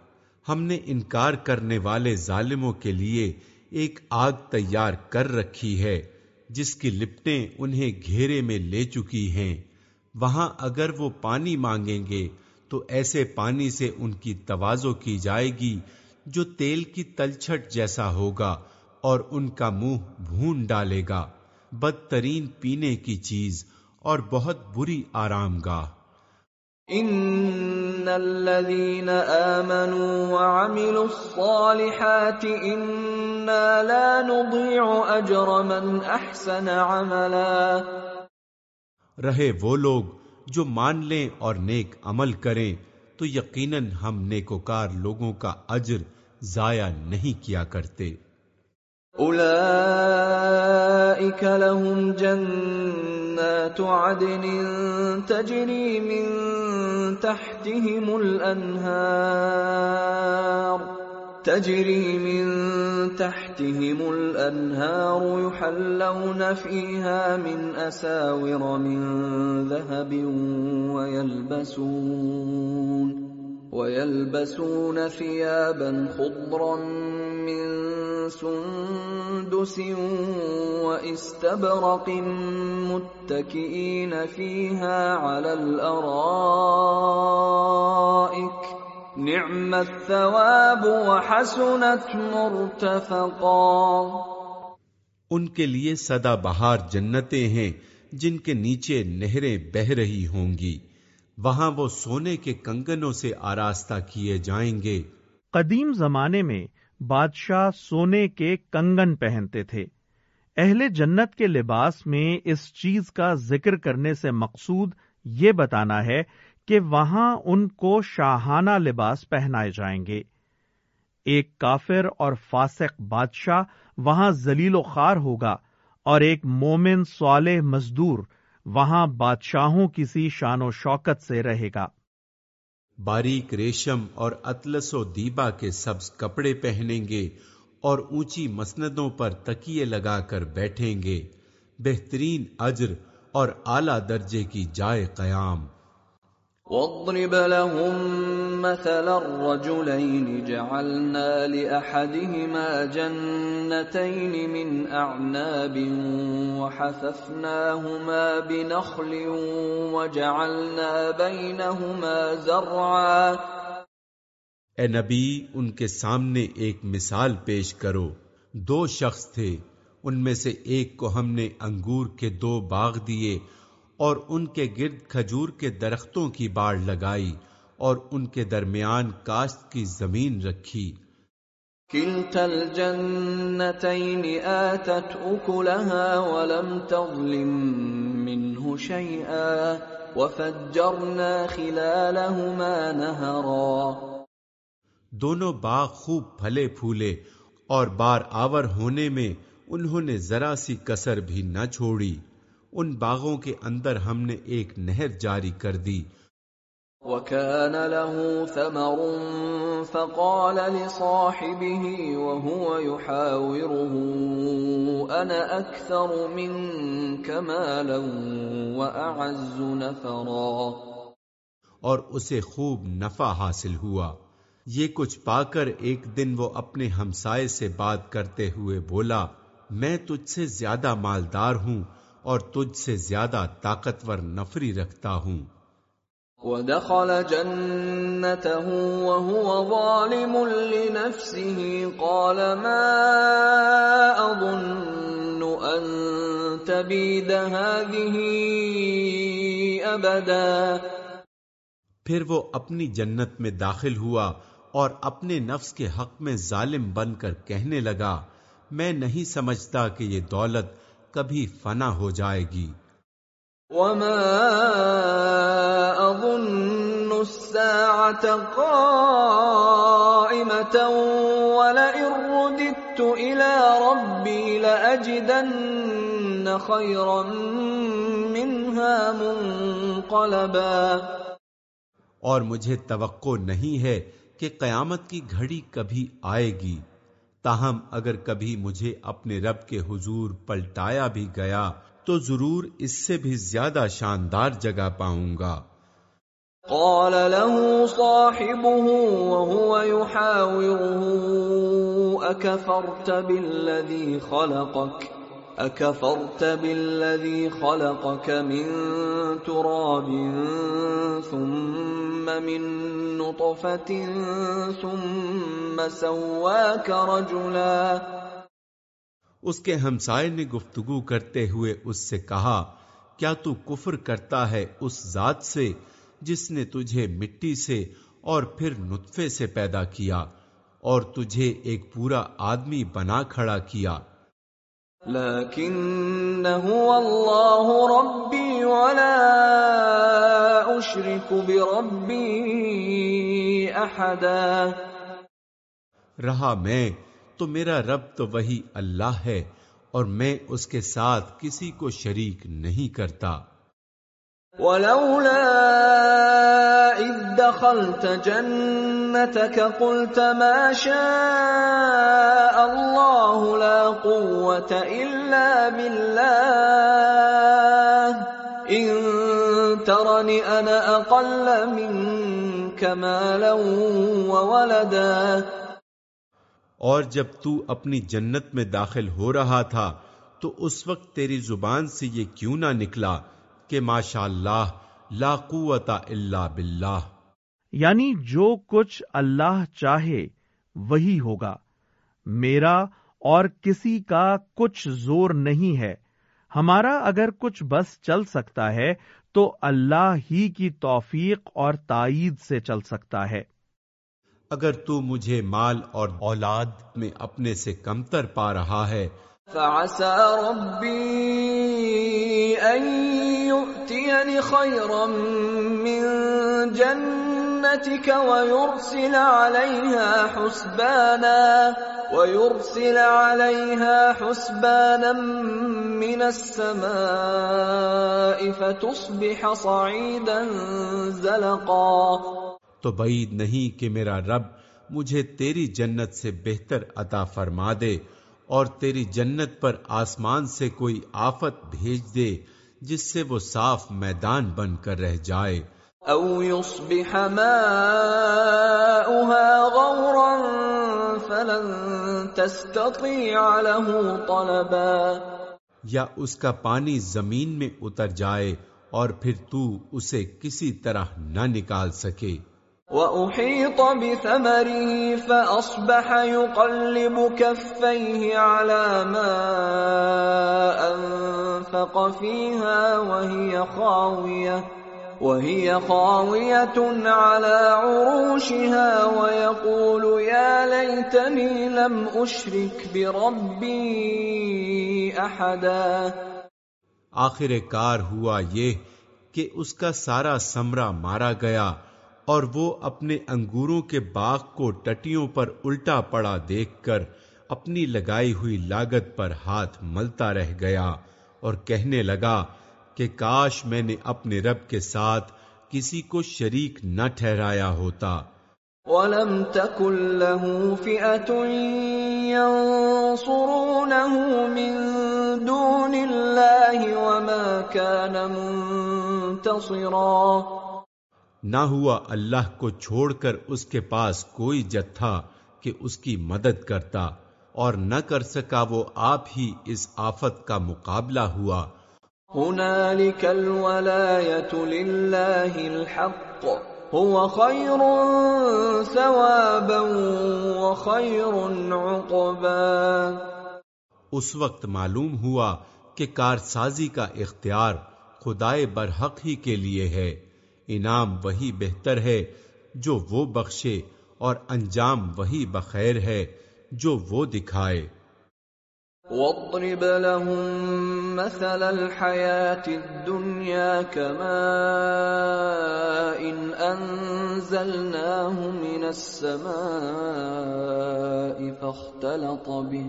C: ہم نے انکار کرنے والے ظالموں کے لیے ایک آگ تیار کر رکھی ہے، جس کی لپٹیں انہیں گھیرے میں لے چکی ہیں۔ وہاں اگر وہ پانی مانگیں گے تو ایسے پانی سے ان کی توازو کی جائے گی جو تیل کی تلچھٹ جیسا ہوگا اور ان کا منہ بھون ڈالے گا۔ بدترین پینے کی چیز اور بہت بری آرام گاہ۔
B: ان الذين امنوا وعملوا الصالحات انا لا نضيع اجر من احسن عملا
C: رہے وہ لوگ جو مان لیں اور نیک عمل کریں، تو یقیناً ہم نیکوکار لوگوں کا اجر ضائع نہیں کیا کرتے۔
B: اولئك لهم جنات عدن تجري من تحتهم الانهار تجري من تحتهم الانهار يحلون فيها من اساور من ذهب ويلبسون. ويلبسون ثيابا خضرا من سندس واستبرق متكئين فيها على الارائك نعم الثواب وحسنت مرتفقا
C: ان کے لیے سدا بہار جنتیں ہیں جن کے نیچے نہریں بہ رہی ہوں گی۔ وہاں وہ سونے کے کنگنوں سے آراستہ کیے جائیں گے۔
A: قدیم زمانے میں بادشاہ سونے کے کنگن پہنتے تھے۔ اہل جنت کے لباس میں اس چیز کا ذکر کرنے سے مقصود یہ بتانا ہے کہ وہاں ان کو شاہانہ لباس پہنائے جائیں گے۔ ایک کافر اور فاسق بادشاہ وہاں ذلیل و خار ہوگا اور ایک مومن صالح مزدور وہاں بادشاہوں کسی شان و شوکت سے رہے گا۔
C: باریک ریشم اور اطلس و دیبا کے سبز کپڑے پہنیں گے اور اونچی مسندوں پر تکیے لگا کر بیٹھیں گے۔ بہترین اجر اور اعلی درجے کی جائے قیام۔
B: واضرب لهم مثل الرجلين جعلنا لأحدهما جنتين من أعناب وحففناهما بنخل وجعلنا بينهما زرعا
C: اے نبی، ان کے سامنے ایک مثال پیش کرو۔ دو شخص تھے، ان میں سے ایک کو ہم نے انگور کے دو باغ دیے اور ان کے گرد کھجور کے درختوں کی باڑ لگائی اور ان کے درمیان کاشت کی زمین رکھی۔
B: كلتا الجنتين آتت أكلها ولم تظلم منه شيئا وفجرنا خلالهما نهرا
C: دونوں باغ خوب پھلے پھولے اور بار آور ہونے میں انہوں نے ذرا سی کسر بھی نہ چھوڑی۔ ان باغوں کے اندر ہم نے ایک نہر جاری کر دی۔
B: وكان له ثمر فقال لصاحبه وهو يحاوره انا اكثر منك مالا واعز نفرا۔
C: اور اسے خوب نفع حاصل ہوا۔ یہ کچھ پا کر ایک دن وہ اپنے ہمسائے سے بات کرتے ہوئے بولا میں تجھ سے زیادہ مالدار ہوں اور تجھ سے زیادہ طاقتور نفری رکھتا ہوں۔
B: ودخل جنته وهو ظالم لنفسه قال ما اظن ان تبيد هذه ابدا
C: پھر وہ اپنی جنت میں داخل ہوا اور اپنے نفس کے حق میں ظالم بن کر کہنے لگا میں نہیں سمجھتا کہ یہ دولت کبھی فنا ہو جائے گی۔
B: وما اظن ولئن رددت الى ربي خيرا منها منقلبا۔
C: اور مجھے توقع نہیں ہے کہ قیامت کی گھڑی کبھی آئے گی۔ تاہم اگر کبھی مجھے اپنے رب کے حضور پلٹایا بھی گیا تو ضرور اس سے بھی زیادہ شاندار جگہ پاؤں گا۔
B: قال له صاحبه وهو يحاوره اكفرت بالذي خلقك؟ اكفرت بالذي خلقك من تراب ثم من نطفه ثم سواك رجلا
C: اس کے ہمسائے نے گفتگو کرتے ہوئے اس سے کہا، کیا تو کفر کرتا ہے اس ذات سے جس نے تجھے مٹی سے اور پھر نطفے سے پیدا کیا اور تجھے ایک پورا آدمی بنا کھڑا کیا؟
B: ولا احدا
C: رہا میں تو میرا رب تو وہی اللہ ہے اور میں اس کے ساتھ کسی کو شریک نہیں کرتا۔
B: ولولا اذ دخلت جنتك قلت ما شاء الله لا قوة الا بالله. ان ترني انا اقل منك مالا وولدا.
C: اور جب تو اپنی جنت میں داخل ہو رہا تھا، تو اس وقت تیری زبان سے یہ کیوں نہ نکلا کہ ماشاء اللہ لا قوت الا باللہ
A: یعنی جو کچھ اللہ چاہے وہی ہوگا۔ میرا اور کسی کا کچھ زور نہیں ہے۔ ہمارا اگر کچھ بس چل سکتا ہے تو اللہ ہی کی توفیق اور تائید سے چل سکتا ہے۔
C: اگر تو مجھے مال اور اولاد میں اپنے سے کمتر پا رہا ہے۔
B: فعسى ربي ان يؤتيني خيرا من جنتك ويرسل عليها حسبانا، ويرسل عليها حسبانا من السماء فتصبح صعيدا زلقا.
C: تو بعید نہیں کہ میرا رب مجھے تیری جنت سے بہتر عطا فرما دے اور تیری جنت پر آسمان سے کوئی آفت بھیج دے جس سے وہ صاف میدان بن کر رہ جائے۔
B: او يصبح ماؤها غورا فلن تستطيع له طلبا.
C: یا اس کا پانی زمین میں اتر جائے اور پھر تو اسے کسی طرح نہ نکال سکے۔
B: وَأُحِيطَ بِثَمَرِهِ فَأَصْبَحَ يُقَلِّبُ كَفَّيْهِ عَلَى مَا أَنفَقَ فِيهَا وَهِيَ خَاوِيَةٌ. وَهِيَ خَاوِيَةٌ عَلَى عُرُوشِهَا وَيَقُولُ يَا لَيْتَنِي لَمْ أُشْرِكْ بِرَبِّي أَحَدًا.
C: آخر کار ہوا یہ کہ اس کا سارا سمرہ مارا گیا اور وہ اپنے انگوروں کے باغ کو ٹٹیوں پر الٹا پڑا دیکھ کر اپنی لگائی ہوئی لاگت پر ہاتھ ملتا رہ گیا اور کہنے لگا کہ کاش میں نے اپنے رب کے ساتھ کسی کو شریک نہ ٹھہرایا ہوتا۔
B: وَلَمْ تَكُن لَهُ فِئَةٌ يَنصُرُونَهُ مِن دُونِ اللَّهِ وَمَا كَانَ مُنتَصِرًا۔
C: نہ ہوا اللہ کو چھوڑ کر اس کے پاس کوئی جتھا کہ اس کی مدد کرتا اور نہ کر سکا وہ آپ ہی اس آفت کا مقابلہ ہوا۔
B: الحق. هو خير ثوابا وخير عقبا.
C: اس وقت معلوم ہوا کہ کارسازی کا اختیار خدائے برحق ہی کے لیے ہے۔ انعام وہی بہتر ہے جو وہ بخشے اور انجام وہی بخیر ہے جو وہ دکھائے۔
B: واضرب لهم مثل الحياة الدنيا كماء إن أنزلناه من السماء فاختلط به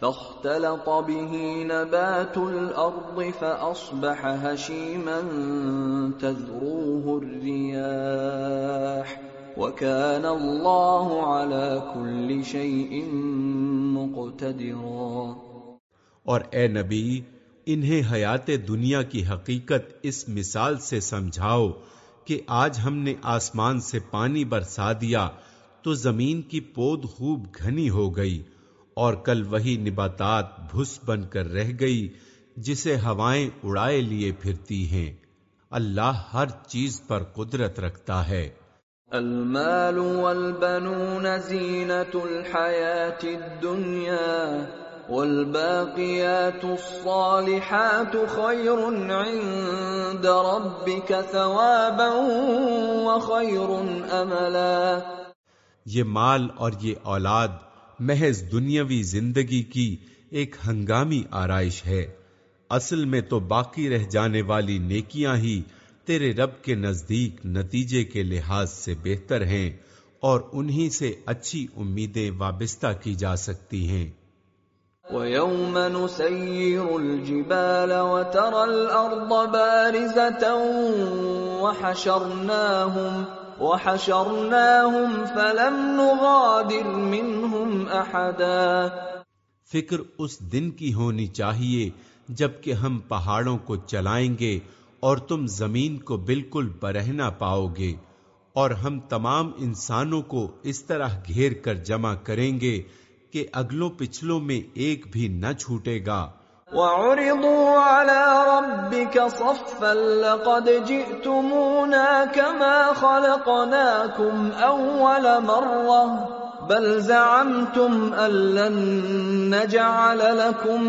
B: فاختلط به نبات الأرض فأصبح هشيما تذروه الرياح. وكان الله على كل شيء مقتدرا۔
C: اور اے نبی، انہیں حیات دنیا کی حقیقت اس مثال سے سمجھاؤ کہ آج ہم نے آسمان سے پانی برسا دیا تو زمین کی پود خوب گھنی ہو گئی اور کل وہی نباتات بھس بن کر رہ گئی جسے ہوائیں اڑائے لیے پھرتی ہیں۔ اللہ ہر چیز پر قدرت رکھتا ہے۔
B: المال والبنون والباقيات الصالحات خير عند ربك ثوابا وخير املا
C: یہ مال اور یہ اولاد محض دنیاوی زندگی کی ایک ہنگامی آرائش ہے۔ اصل میں تو باقی رہ جانے والی نیکیاں ہی تیرے رب کے نزدیک نتیجے کے لحاظ سے بہتر ہیں اور انہی سے اچھی امیدیں وابستہ کی جا سکتی ہیں۔
B: وَيَوْمَ نُسَيِّرُ الْجِبَالَ وَتَرَى الْأَرْضَ بَارِزَةً وَحَشَرْنَاهُمْ وَحَشَرْنَاهُمْ فَلَمْ نُغَادِرْ مِنْهُمْ أَحَدًا۔
C: فکر اس دن کی ہونی چاہیے جبکہ ہم پہاڑوں کو چلائیں گے اور تم زمین کو بالکل برہنا پاؤ گے، اور ہم تمام انسانوں کو اس طرح گھیر کر جمع کریں گے کہ اگلوں پچھلوں میں ایک بھی نہ چھوٹے گا۔
B: وَعُرِضُوا عَلَى رَبِّكَ صَفًّا لَقَدْ جِئْتُمُونَا كَمَا خَلَقْنَاكُمْ أَوَّلَ مَرَّةٍ بَلْ زَعَمْتُمْ أَن لَّن نَّجْعَلَ لَكُم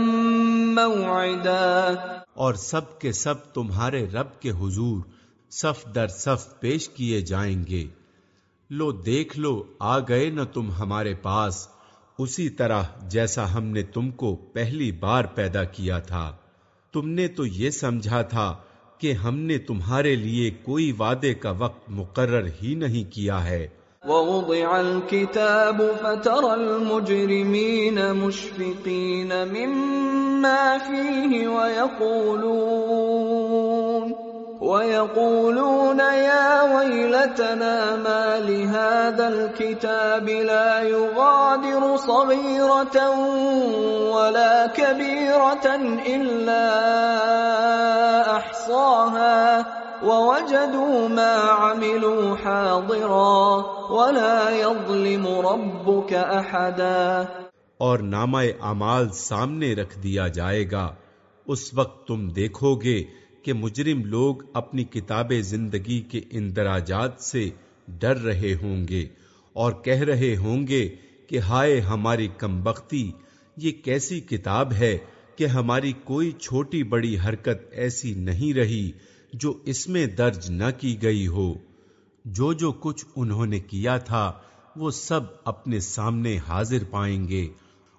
B: مَّوْعِدًا
C: اور سب کے سب تمہارے رب کے حضور صف در صف پیش کیے جائیں گے۔ لو دیکھ لو، آ گئے نہ تم ہمارے پاس۔ اسی طرح جیسا ہم نے تم کو پہلی بار پیدا کیا تھا۔ تم نے تو یہ سمجھا تھا کہ ہم نے تمہارے لیے کوئی وعدے کا وقت مقرر ہی نہیں کیا ہے۔
B: وَوُضِعَ الْكِتَابُ فَتَرَى الْمُجْرِمِينَ مُشْفِقِينَ مِمَّا فِيهِ وَيَقُولُونَ وَيَقُولُونَ يَا وَيْلَتَنَا مَا لِهَذَا الْكِتَابِ لَا يُغَادِرُ صَغِيرَةً وَلَا كَبِيرَةً إِلَّا أَحْصَاهَا وَوَجَدُوا مَا عَمِلُوا حَاضِرًا وَلَا يَظْلِمُ رَبُّكَ أَحَدًا
C: اور نامہ اعمال سامنے رکھ دیا جائے گا۔ اس وقت تم دیکھو گے کہ مجرم لوگ اپنی کتاب زندگی کے اندراجات سے ڈر رہے ہوں گے اور کہہ رہے ہوں گے کہ ہائے ہماری کمبختی یہ کیسی کتاب ہے کہ ہماری کوئی چھوٹی بڑی حرکت ایسی نہیں رہی جو اس میں درج نہ کی گئی ہو۔ جو جو کچھ انہوں نے کیا تھا، وہ سب اپنے سامنے حاضر پائیں گے۔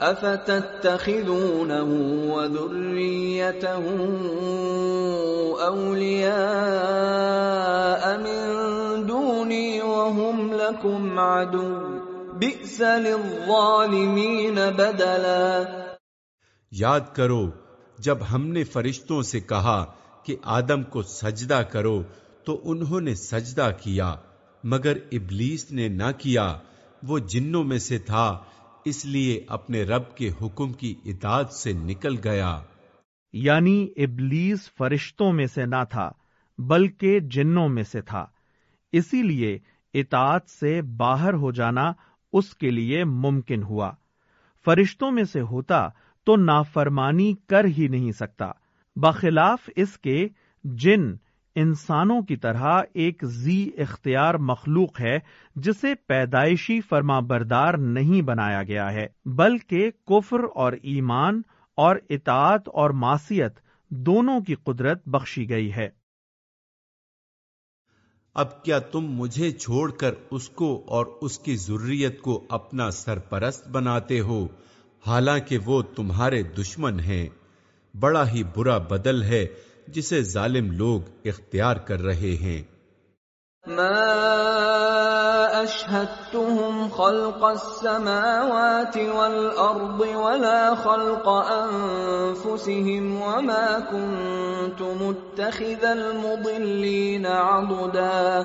B: افتتخذونه وذريته اولیاء من دوني وهم لكم عدو بئس للظالمین بدلا۔
C: یاد کرو، جب ہم نے فرشتوں سے کہا کہ آدم کو سجدہ کرو، تو انہوں نے سجدہ کیا، مگر ابلیس نے نہ کیا، وہ جنوں میں سے تھا اس لیے اپنے رب کے حکم کی اطاعت سے نکل گیا۔
A: یعنی ابلیس فرشتوں میں سے نہ تھا، بلکہ جنوں میں سے تھا۔ اسی لیے اطاعت سے باہر ہو جانا اس کے لیے ممکن ہوا۔ فرشتوں میں سے ہوتا تو نافرمانی کر ہی نہیں سکتا۔ بخلاف اس کے جن انسانوں کی طرح ایک زی اختیار مخلوق ہے جسے پیدائشی فرما بردار نہیں بنایا گیا ہے، بلکہ کفر اور ایمان اور اطاعت اور معصیت دونوں کی قدرت بخشی گئی ہے۔
C: اب کیا تم مجھے چھوڑ کر اس کو اور اس کی ضروریت کو اپنا سرپرست بناتے ہو؟ حالانکہ وہ تمہارے دشمن ہیں۔ بڑا ہی برا بدل ہے جسے ظالم لوگ اختیار کر رہے ہیں۔
B: ما اشهدتهم خلق السماوات والارض ولا خلق انفسهم وما كنت متخذ المضلين عضدا۔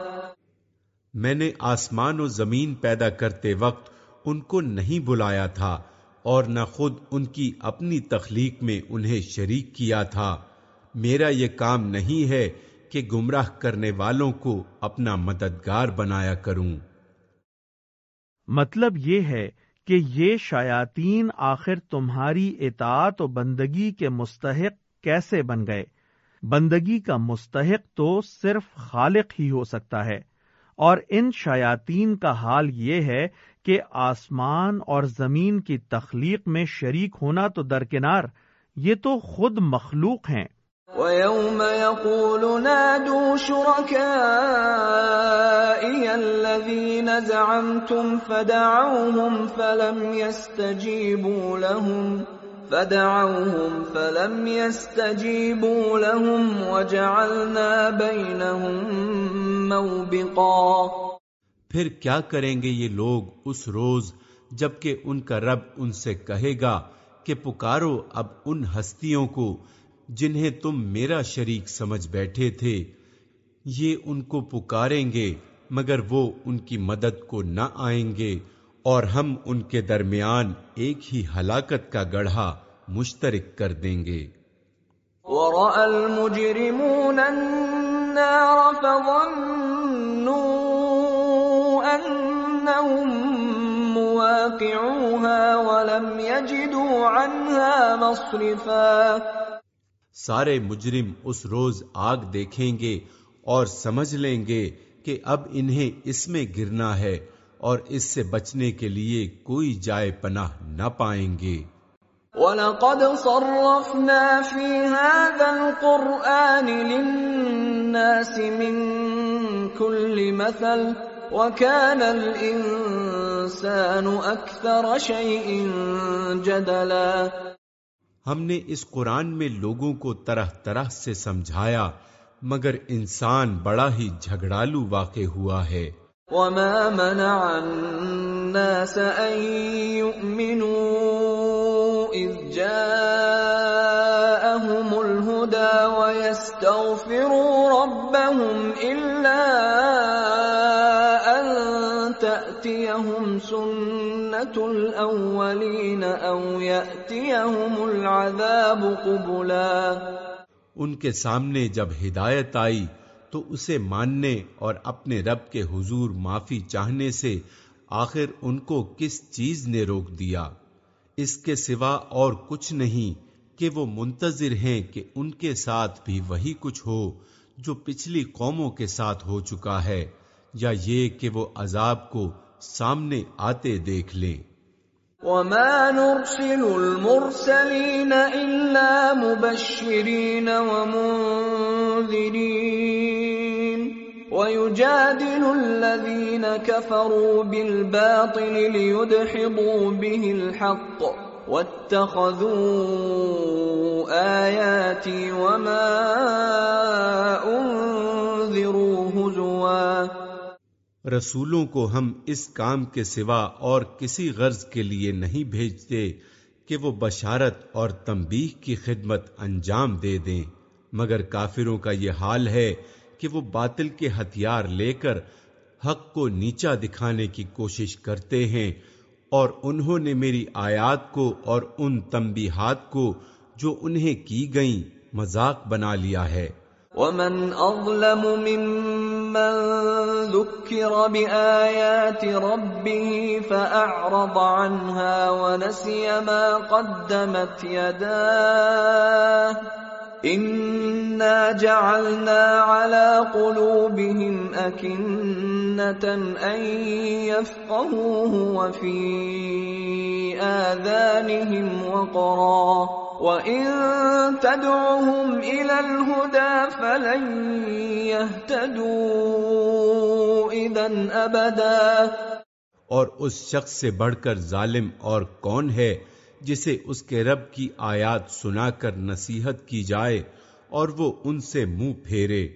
C: میں نے آسمان و زمین پیدا کرتے وقت ان کو نہیں بلایا تھا اور نہ خود ان کی اپنی تخلیق میں انہیں شریک کیا تھا۔ میرا یہ کام نہیں ہے کہ گمراہ کرنے والوں کو اپنا مددگار بنایا کروں۔
A: مطلب یہ ہے کہ یہ شایاتین آخر تمہاری اطاعت و بندگی کے مستحق کیسے بن گئے؟ بندگی کا مستحق تو صرف خالق ہی ہو سکتا ہے۔ اور ان شایاتین کا حال یہ ہے کہ آسمان اور زمین کی تخلیق میں شریک ہونا تو درکنار یہ تو خود مخلوق ہیں۔
B: وَيَوْمَ يَقُولُ نَادُوا شُرَكَائِيَ الَّذِينَ زَعَمْتُمْ فَدَعَوْهُمْ فَلَمْ يَسْتَجِيبُوا لَهُمْ فَدَعَوْهُمْ فَلَمْ يَسْتَجِيبُوا لَهُمْ وَجَعَلْنَا بَيْنَهُمْ مَوْبِقًا
C: پھر کیا کریں گے یہ لوگ اس روز جبکہ ان کا رب ان سے کہے گا کہ پکارو اب ان ہستیوں کو جنہیں تم میرا شریک سمجھ بیٹھے تھے، یہ ان کو پکاریں گے، مگر وہ ان کی مدد کو نہ آئیں گے، اور ہم ان کے درمیان ایک ہی ہلاکت کا گڑھا مشترک کر دیں گے۔
B: ولم يجدوا عنها مصرفا
C: سارے مجرم اس روز آگ دیکھیں گے اور سمجھ لیں گے کہ اب انہیں اس میں گرنا ہے اور اس سے بچنے کے لیے کوئی جائے پناہ نہ پائیں گے۔
B: وَلَقَدْ صَرَّفْنَا فِي هَذَا الْقُرْآنِ لِلنَّاسِ مِن كُلِّ مَثَلٍ وَكَانَ الْإِنسَانُ أَكْثَرَ شَيْءٍ جَدَلًا۔
C: ہم نے اس قرآن میں لوگوں کو طرح طرح سے سمجھایا، مگر انسان بڑا ہی جھگڑالو واقع ہوا ہے۔
B: وما منع الناس ان يؤمنوا اذ جاءهم الهدى ويستغفروا ربهم الا ان تأتيهم سنة العذاب قبلا.
C: ان کے سامنے جب ہدایت آئی تو اسے ماننے اور اپنے رب کے حضور معافی چاہنے سے آخر ان کو کس چیز نے روک دیا؟ اس کے سوا اور کچھ نہیں کہ وہ منتظر ہیں کہ ان کے ساتھ بھی وہی کچھ ہو جو پچھلی قوموں کے ساتھ ہو چکا ہے، یا یہ کہ وہ عذاب کو سامنے آتے دیکھ لیں۔
B: وما نرسل المرسلين إلا مبشرين ومنذرين ويجادل الذين كفروا بالباطل ليدحضوا به الحق واتخذوا آياتي وما أنذروا هزواً
C: رسولوں کو ہم اس کام کے سوا اور کسی غرض کے لیے نہیں بھیجتے کہ وہ بشارت اور تنبیہ کی خدمت انجام دے دیں۔ مگر کافروں کا یہ حال ہے کہ وہ باطل کے ہتھیار لے کر حق کو نیچا دکھانے کی کوشش کرتے ہیں اور انہوں نے میری آیات کو اور ان تنبیہات کو جو انہیں کی گئیں مذاق بنا لیا ہے۔
B: ومن اظلم من ذكر بايات ربه فأعرض عنها ونسي ما قدمت يداه إنا جعلنا على قلوبهم أكنة أن يفقهوه وفي آذانهم وقرا وإن تدعهم الهدى فلن يهتدوا
C: اور اس شخص سے بڑھ کر ظالم اور کون ہے جسے اس کے رب کی آیات سنا کر نصیحت کی جائے اور وہ ان سے منہ پھیرے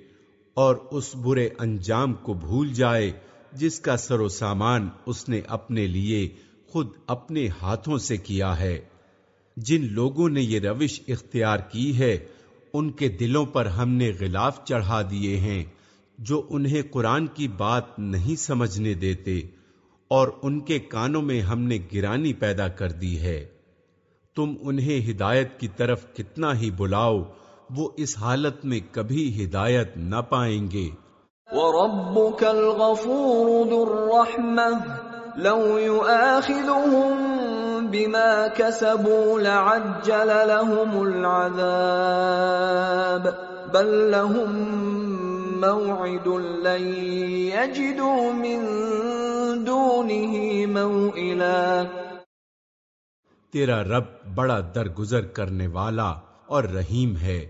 C: اور اس برے انجام کو بھول جائے جس کا سر و سامان اس نے اپنے لیے خود اپنے ہاتھوں سے کیا ہے۔ جن لوگوں نے یہ روش اختیار کی ہے، ان کے دلوں پر ہم نے غلاف چڑھا دیے ہیں، جو انہیں قرآن کی بات نہیں سمجھنے دیتے اور ان کے کانوں میں ہم نے گرانی پیدا کر دی ہے۔ تم انہیں ہدایت کی طرف کتنا ہی بلاؤ، وہ اس حالت میں کبھی ہدایت نہ پائیں گے۔
B: وربك الغفور ذو الرحمة، لو يؤاخذهم بما كسبوا لعجل لهم العذاب، بل لهم موعد لن يجدوا من دونه موئلا۔
C: تیرا رب بڑا درگزر کرنے والا اور رحیم ہے۔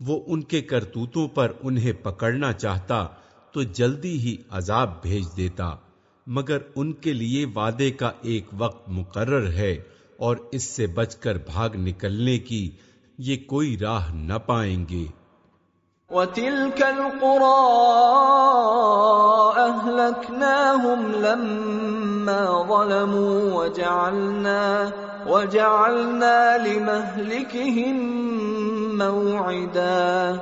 C: وہ ان کے کرتوتوں پر انہیں پکڑنا چاہتا تو جلدی ہی عذاب بھیج دیتا، مگر ان کے لیے وعدے کا ایک وقت مقرر ہے اور اس سے بچ کر بھاگ نکلنے کی یہ کوئی راہ نہ پائیں گے۔
B: وتلك القرى أهلكناهم لما ظلموا وجعلنا وجعلنا لمهلكهم موعدا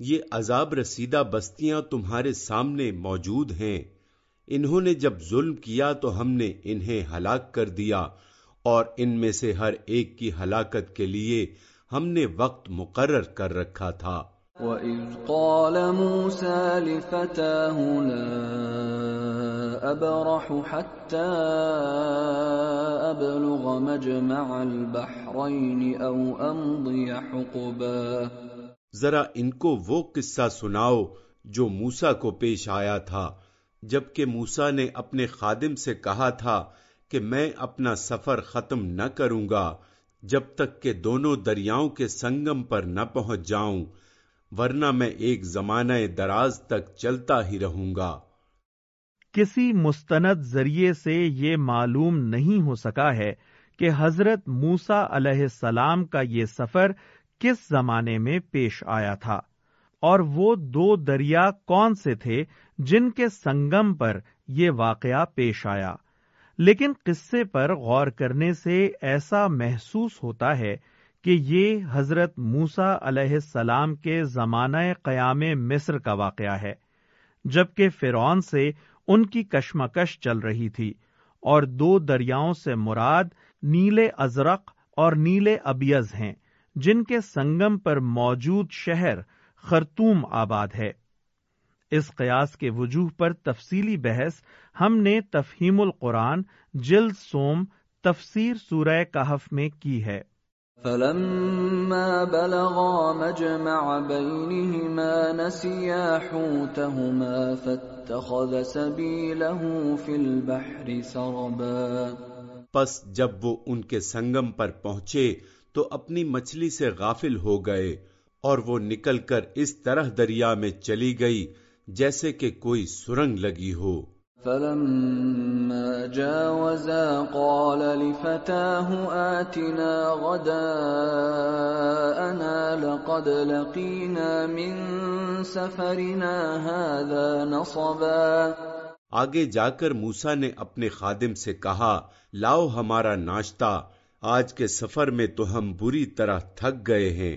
C: یہ عذاب رسیدہ بستیاں تمہارے سامنے موجود ہیں۔ انہوں نے جب ظلم کیا تو ہم نے انہیں ہلاک کر دیا اور ان میں سے ہر ایک کی ہلاکت کے لیے ہم نے وقت مقرر کر رکھا تھا۔
B: وَإِذْ قَالَ مُوسَى لِفَتَاهُ لَا أَبْرَحُ حَتَّى أَبْلُغَ مَجْمَعَ الْبَحْرَيْنِ أَوْ أَمْضِيَ حُقُبًا۔
C: ذرا ان کو وہ قصہ سناؤ جو موسا کو پیش آیا تھا جبکہ موسا نے اپنے خادم سے کہا تھا کہ میں اپنا سفر ختم نہ کروں گا۔ جب تک کہ دونوں دریاؤں کے سنگم پر نہ پہنچ جاؤں، ورنہ میں ایک زمانہ دراز تک چلتا ہی رہوں گا۔
A: کسی مستند ذریعے سے یہ معلوم نہیں ہو سکا ہے کہ حضرت موسا علیہ السلام کا یہ سفر کس زمانے میں پیش آیا تھا، اور وہ دو دریا کون سے تھے جن کے سنگم پر یہ واقعہ پیش آیا۔ لیکن قصے پر غور کرنے سے ایسا محسوس ہوتا ہے کہ یہ حضرت موسا علیہ السلام کے زمانہ قیام مصر کا واقعہ ہے، جبکہ فرعون سے ان کی کشمکش چل رہی تھی اور دو دریاؤں سے مراد نیلے ازرق اور نیلے ابیز ہیں، جن کے سنگم پر موجود شہر خرطوم آباد ہے۔ اس قیاس کے وجوہ پر تفصیلی بحث ہم نے تفہیم القرآن جلد سوم تفسیر سورہ کہف میں کی ہے۔
B: فلما بلغا مجمع بينهما نسيا حوتهما فاتخذ سبيله في البحر سربا۔
C: پس جب وہ ان کے سنگم پر پہنچے تو اپنی مچھلی سے غافل ہو گئے اور وہ نکل کر اس طرح دریا میں چلی گئی جیسے کہ کوئی سرنگ لگی ہو۔
B: فلما جاوزا قال لفتاه آتنا غداءنا لقد لقينا من سفرنا هذا نصبا۔
C: آگے جا کر موسا نے اپنے خادم سے کہا لاؤ ہمارا ناشتہ آج کے سفر میں تو ہم بری طرح تھک گئے ہیں۔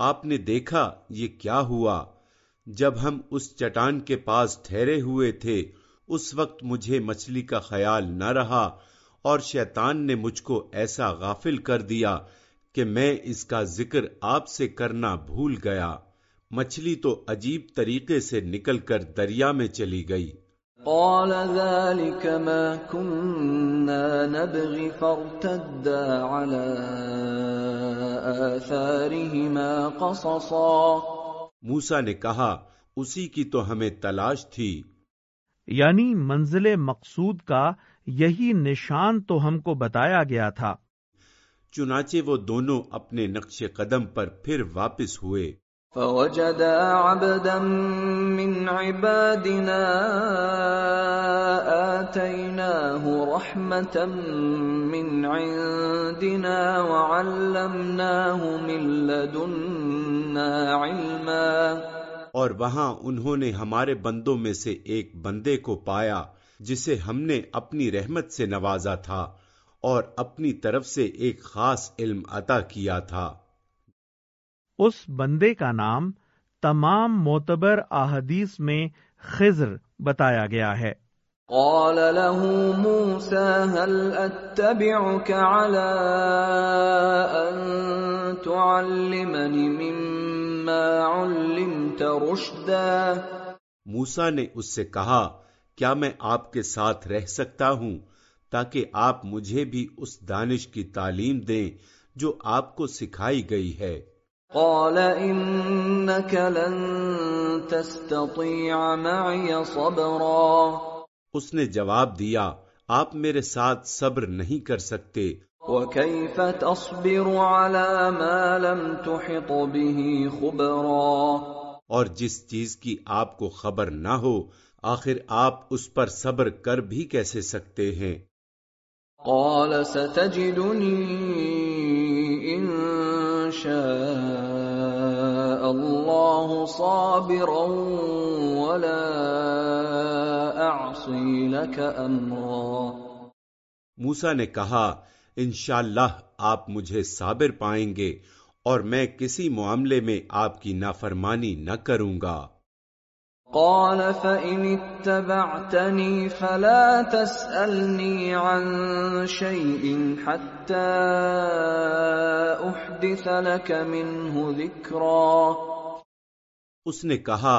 C: آپ نے دیکھا یہ کیا ہوا؟ جب ہم اس چٹان کے پاس ٹھہرے ہوئے تھے، اس وقت مجھے مچھلی کا خیال نہ رہا اور شیطان نے مجھ کو ایسا غافل کر دیا کہ میں اس کا ذکر آپ سے کرنا بھول گیا۔ مچھلی تو عجیب طریقے سے نکل کر دریا میں چلی گئی۔
B: قال ذلك ما كنا نبغي فارتدا على آثارهما قصصا.
C: موسا نے کہا اسی کی تو ہمیں تلاش تھی۔
A: یعنی منزل مقصود کا یہی نشان تو ہم کو بتایا گیا تھا۔
C: چنانچہ وہ دونوں اپنے نقش قدم پر پھر واپس ہوئے۔
B: فوجدا عبدا من عبادنا آتيناه رحمة من عندنا وعلمناه من لدنا علما.
C: اور وہاں انہوں نے ہمارے بندوں میں سے ایک بندے کو پایا، جسے ہم نے اپنی رحمت سے نوازا تھا اور اپنی طرف سے ایک خاص علم عطا کیا تھا۔
A: اس بندے کا نام تمام معتبر احادیث میں خزر بتایا گیا ہے۔
B: قال له موسى هل اتبعك على ان تعلمني مما علمت رشدا؟
C: موسا نے اس سے کہا کیا میں آپ کے ساتھ رہ سکتا ہوں تاکہ آپ مجھے بھی اس دانش کی تعلیم دیں جو آپ کو سکھائی گئی ہے؟
B: قال انك لن تستطيع معي صبرا
C: اس نے جواب دیا آپ میرے ساتھ صبر نہیں کر سکتے۔
B: وكيف تصبر على ما لم تحط به خبرا
C: اور جس چیز کی آپ کو خبر نہ ہو آخر آپ اس پر صبر کر بھی کیسے سکتے ہیں؟
B: قال ستجدني ان اللہ صابرا ولا اعصی لك امرا
C: موسا نے کہا، انشاءاللہ آپ مجھے صابر پائیں گے اور میں کسی معاملے میں آپ کی نافرمانی نہ کروں گا۔
B: قال فإن اتبعتني فلا تسألني عن شيء حتى أحدث لك منه ذكرا
C: اس نے کہا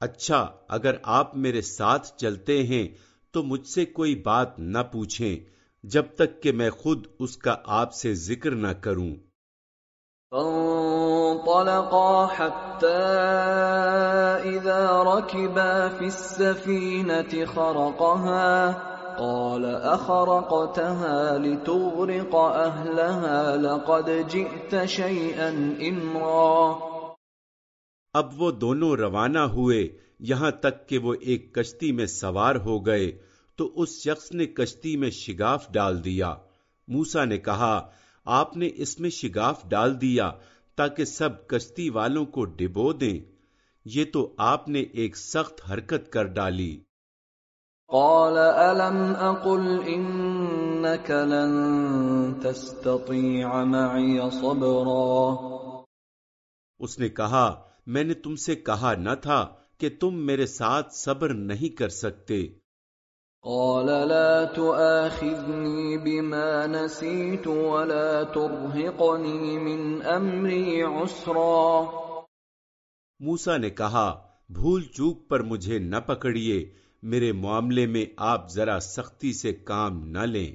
C: اچھا اگر آپ میرے ساتھ چلتے ہیں تو مجھ سے کوئی بات نہ پوچھیں جب تک کہ میں خود اس کا آپ سے ذکر نہ کروں۔
B: فانطلقا حتى إذا ركبا في السفينة خرقها، قال أخرقتها لتغرق أهلها، لقد جئت شيئا إمرا.
C: اب وہ دونوں روانہ ہوئے، یہاں تک کہ وہ ایک کشتی میں سوار ہو گئے، تو اس شخص نے کشتی میں شگاف ڈال دیا۔ موسا نے کہا آپ نے اس میں شگاف ڈال دیا تاکہ سب کشتی والوں کو ڈبو دیں۔ یہ تو آپ نے ایک سخت حرکت کر ڈالی۔
B: قال الم اقل انك لن تستطيع معي صبرا؟
C: اس نے کہا میں نے تم سے کہا نہ تھا کہ تم میرے ساتھ صبر نہیں کر سکتے۔
B: قال لا تؤاخذني بما نسيت ولا ترهقني من امري عسرا
C: موسا نے کہا، بھول چوک پر مجھے نہ پکڑیے، میرے معاملے میں آپ ذرا سختی سے کام نہ لیں۔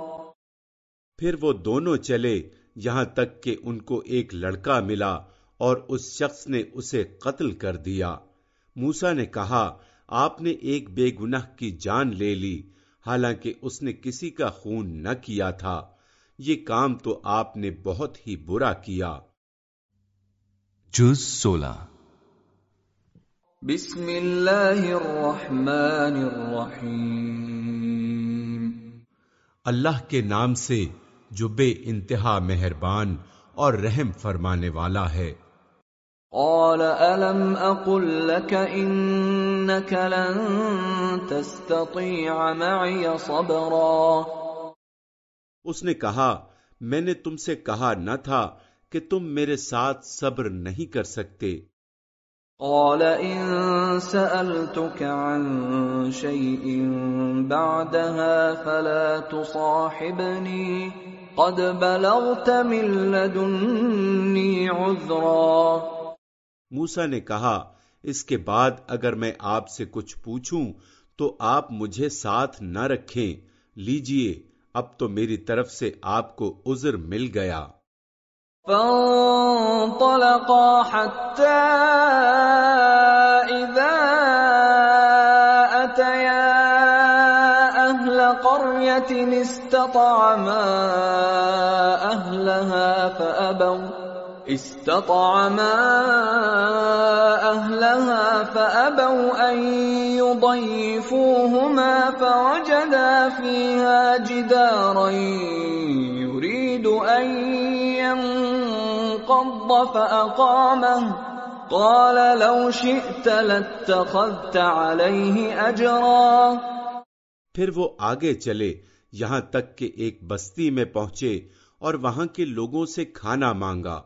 C: پھر وہ دونوں چلے یہاں تک کہ ان کو ایک لڑکا ملا اور اس شخص نے اسے قتل کر دیا۔ موسا نے کہا آپ نے ایک بے گناہ کی جان لے لی حالانکہ اس نے کسی کا خون نہ کیا تھا۔ یہ کام تو آپ نے بہت ہی برا کیا۔
D: جز سولہ۔
B: بسم اللہ الرحمن الرحیم۔
C: اللہ کے نام سے جو بے انتہا مہربان اور رحم فرمانے والا ہے۔
B: قال الم اقل لك انك لن تستطيع معي صبرا؟
C: اس نے کہا میں نے تم سے کہا نہ تھا کہ تم میرے ساتھ صبر نہیں کر سکتے۔
B: قال ان سالتك عن شيء بعدها فلا تصاحبني۔ قد بلغت من لدني عذرا۔
C: موسا نے کہا اس کے بعد اگر میں آپ سے کچھ پوچھوں تو آپ مجھے ساتھ نہ رکھیں۔ لیجیے اب تو میری طرف سے آپ کو عذر مل گیا۔
B: فانطلقا حتى إذا قرية استطعما أهلها فأبوا استطعما أهلها فأبوا أن يضيفوهما فوجدا فيها جدارا يريد أن ينقض فأقامه قال لو شئت لاتخذت عليه أجرا
C: پھر وہ آگے چلے، یہاں تک کہ ایک بستی میں پہنچے اور وہاں کے لوگوں سے کھانا مانگا،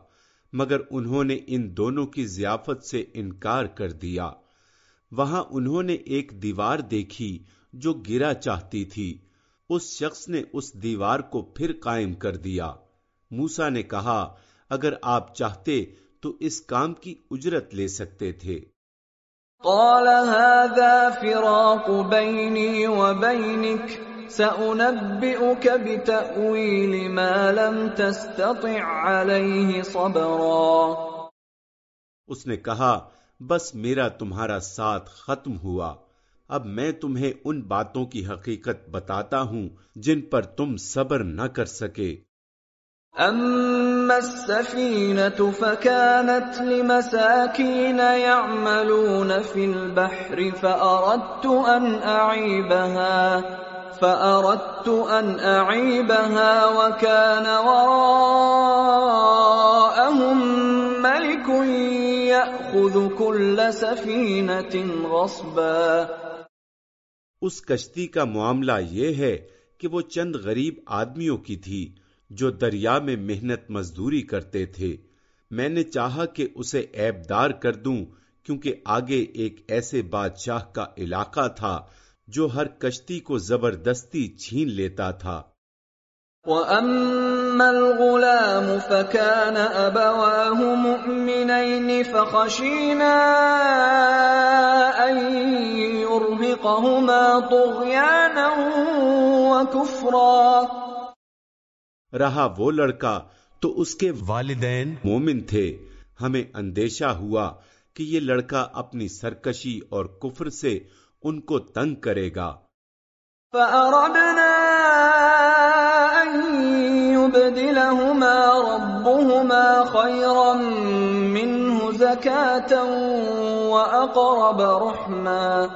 C: مگر انہوں نے ان دونوں کی ضیافت سے انکار کر دیا۔ وہاں انہوں نے ایک دیوار دیکھی جو گرا چاہتی تھی۔ اس شخص نے اس دیوار کو پھر قائم کر دیا۔ موسا نے کہا، اگر آپ چاہتے تو اس کام کی اجرت لے سکتے تھے۔
B: قال هذا فراق بيني وبينك، سأنبئك بتأويل ما لم تستطع عليه صبرا۔
C: اس نے کہا، بس میرا تمہارا ساتھ ختم ہوا۔ اب میں تمہیں ان باتوں کی حقیقت بتاتا ہوں جن پر تم صبر نہ کر سکے۔
B: أما السفينة فكانت لمساكين يعملون في البحر فأردت أن أعيبها، فأردت أن أعيبها وكان وراءهم ملك يأخذ كل سفينة غصبا۔
C: اس کشتی کا معاملہ یہ ہے کہ وہ چند غریب آدمیوں کی تھی۔ جو دریا میں محنت مزدوری کرتے تھے۔ میں نے چاہا کہ اسے ایب دار کر دوں، کیونکہ آگے ایک ایسے بادشاہ کا علاقہ تھا جو ہر کشتی کو زبردستی چھین لیتا تھا۔
B: وَأَمَّا الْغُلَامُ فَكَانَ أَبَوَاهُ مُؤْمِنَيْنِ فَخَشِينَا أَن يُرْهِقَهُمَا طُغْيَانًا وَكُفْرًا۔
C: رہا وہ لڑکا تو اس کے والدین مومن تھے۔ ہمیں اندیشہ ہوا کہ یہ لڑکا اپنی سرکشی اور کفر سے ان کو تنگ کرے گا۔
B: فَأَرَدْنَا أَن يُبْدِلَهُمَا رَبُّهُمَا خَيْرًا مِّنْهُ زَكَاةً وَأَقْرَبَ رُحْمًا۔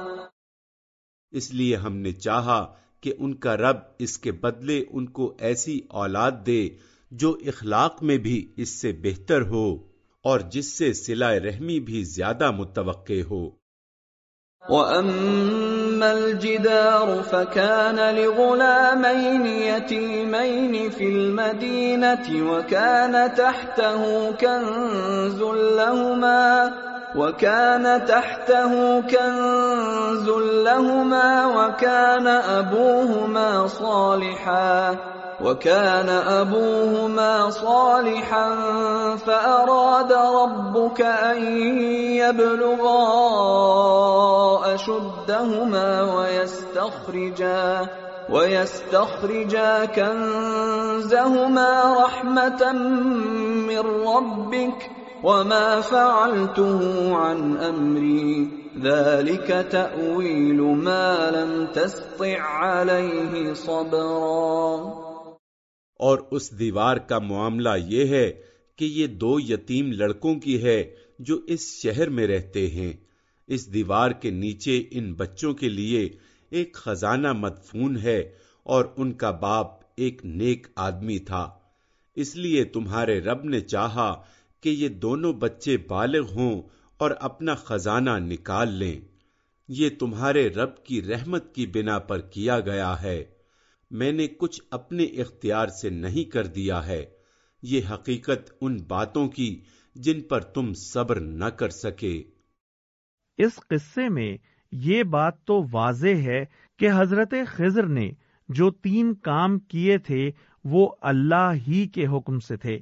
C: اس لیے ہم نے چاہا کہ ان کا رب اس کے بدلے ان کو ایسی اولاد دے جو اخلاق میں بھی اس سے بہتر ہو اور جس سے سلا رحمی بھی زیادہ متوقع ہو۔
B: وَأَمَّا الْجِدَارُ فَكَانَ لِغُلَامَيْنِ يَتِيمَيْنِ فِي الْمَدِينَةِ وَكَانَ تَحْتَهُ كَنْزٌ لَهُمَا وكان تحته كنز لهما وكان أبوهما صالحا وكان أبوهما صالحا فأراد ربك أن يبلغا أشدهما ويستخرجا ويستخرجا كنزهما رحمة من ربك ۖ وما فعلته عن امری ذلك تأويل ما لم تستطع عليه صبرا.
C: اور اس دیوار کا معاملہ یہ ہے کہ یہ دو یتیم لڑکوں کی ہے جو اس شہر میں رہتے ہیں۔ اس دیوار کے نیچے ان بچوں کے لیے ایک خزانہ مدفون ہے اور ان کا باپ ایک نیک آدمی تھا۔ اس لیے تمہارے رب نے چاہا کہ یہ دونوں بچے بالغ ہوں اور اپنا خزانہ نکال لیں۔ یہ تمہارے رب کی رحمت کی بنا پر کیا گیا ہے۔ میں نے کچھ اپنے اختیار سے نہیں کر دیا ہے۔ یہ حقیقت ان باتوں کی جن پر تم صبر نہ کر سکے۔
A: اس قصے میں یہ بات تو واضح ہے کہ حضرت خضر نے جو تین کام کیے تھے وہ اللہ ہی کے حکم سے تھے۔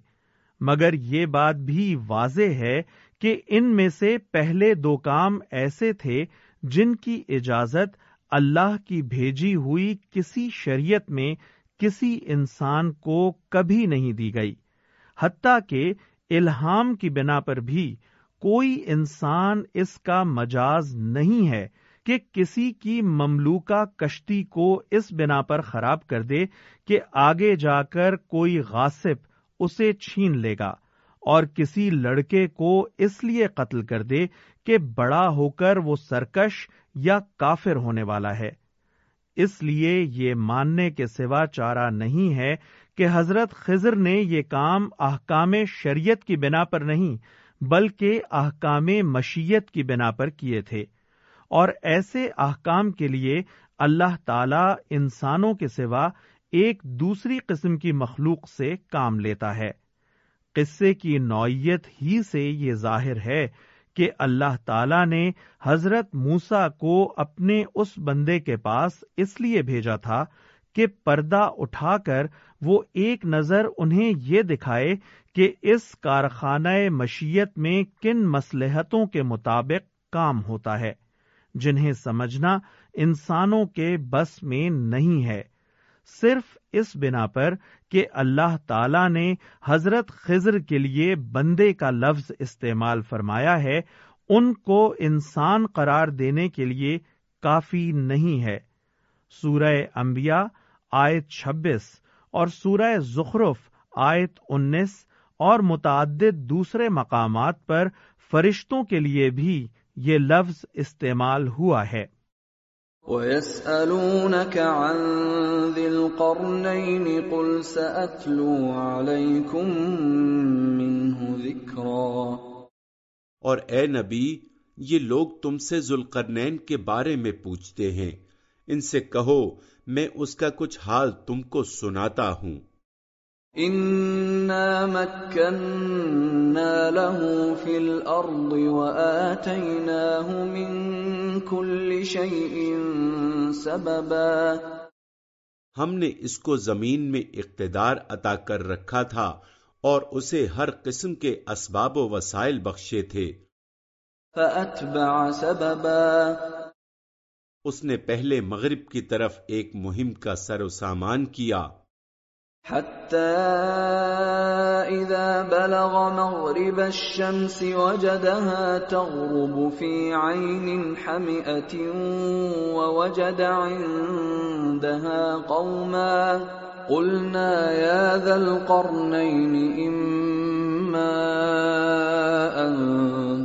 A: مگر یہ بات بھی واضح ہے کہ ان میں سے پہلے دو کام ایسے تھے جن کی اجازت اللہ کی بھیجی ہوئی کسی شریعت میں کسی انسان کو کبھی نہیں دی گئی، حتیٰ کہ الہام کی بنا پر بھی کوئی انسان اس کا مجاز نہیں ہے کہ کسی کی مملوکہ کشتی کو اس بنا پر خراب کر دے کہ آگے جا کر کوئی غاصب اسے چھین لے گا اور کسی لڑکے کو اس لیے قتل کر دے کہ بڑا ہو کر وہ سرکش یا کافر ہونے والا ہے۔ اس لیے یہ ماننے کے سوا چارہ نہیں ہے کہ حضرت خضر نے یہ کام احکام شریعت کی بنا پر نہیں، بلکہ احکام مشیت کی بنا پر کیے تھے۔ اور ایسے احکام کے لیے اللہ تعالی انسانوں کے سوا ایک دوسری قسم کی مخلوق سے کام لیتا ہے۔ قصے کی نوعیت ہی سے یہ ظاہر ہے کہ اللہ تعالی نے حضرت موسا کو اپنے اس بندے کے پاس اس لیے بھیجا تھا کہ پردہ اٹھا کر وہ ایک نظر انہیں یہ دکھائے کہ اس کارخانہ مشیت میں کن مسلحتوں کے مطابق کام ہوتا ہے، جنہیں سمجھنا انسانوں کے بس میں نہیں ہے۔ صرف اس بنا پر کہ اللہ تعالی نے حضرت خضر کے لیے بندے کا لفظ استعمال فرمایا ہے، ان کو انسان قرار دینے کے لیے کافی نہیں ہے۔ سورہ انبیاء آیت چھبیس اور سورہ زخرف آیت انیس اور متعدد دوسرے مقامات پر فرشتوں کے لیے بھی یہ لفظ استعمال ہوا ہے۔
B: وَيَسْأَلُونَكَ عَن ذِي الْقَرْنَيْنِ قُلْ سَأَتْلُو عَلَيْكُمْ مِنْهُ ذِكْرًا
C: اور اے نبی، یہ لوگ تم سے ذوالقرنین کے بارے میں پوچھتے ہیں۔ ان سے کہو، میں اس کا کچھ حال تم کو سناتا ہوں۔
B: انا مكنا له في الارض واتيناه من كل شيء سببا
C: ہم نے اس کو زمین میں اقتدار عطا کر رکھا تھا اور اسے ہر قسم کے اسباب و وسائل بخشے تھے۔
B: فاتبع سببا
C: اس نے پہلے مغرب کی طرف ایک مہم کا سر و سامان کیا۔
B: بلغ مغرب الشمس وجدها تغرب في عين حمئة ووجد عندها قوما قلنا يا ذا القرنين إما أن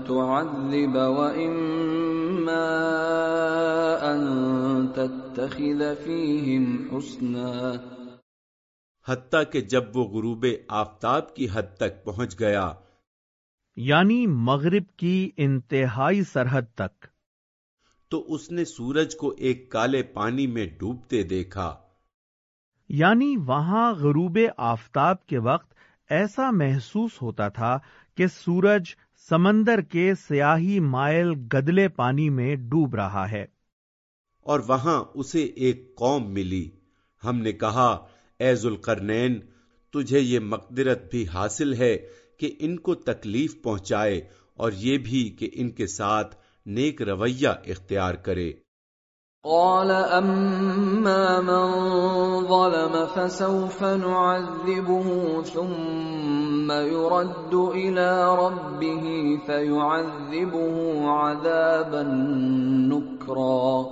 B: تعذب وإما تتخذ فیہم حسنا
C: حتیٰ کہ جب وہ غروب آفتاب کی حد تک پہنچ گیا
A: یعنی مغرب کی انتہائی سرحد تک۔
C: تو اس نے سورج کو ایک کالے پانی میں ڈوبتے دیکھا۔
A: یعنی وہاں غروب آفتاب کے وقت ایسا محسوس ہوتا تھا کہ سورج سمندر کے سیاہی مائل گدلے پانی میں ڈوب رہا ہے۔
C: اور وہاں اسے ایک قوم ملی۔ ہم نے کہا اے ذوالقرنین تجھے یہ مقدرت بھی حاصل ہے کہ ان کو تکلیف پہنچائے اور یہ بھی کہ ان کے ساتھ نیک رویہ اختیار کرے۔
B: قال اما من ظلم فسوف نعذبه ثم يرد الى ربه فيعذبه عذابا نكرا۔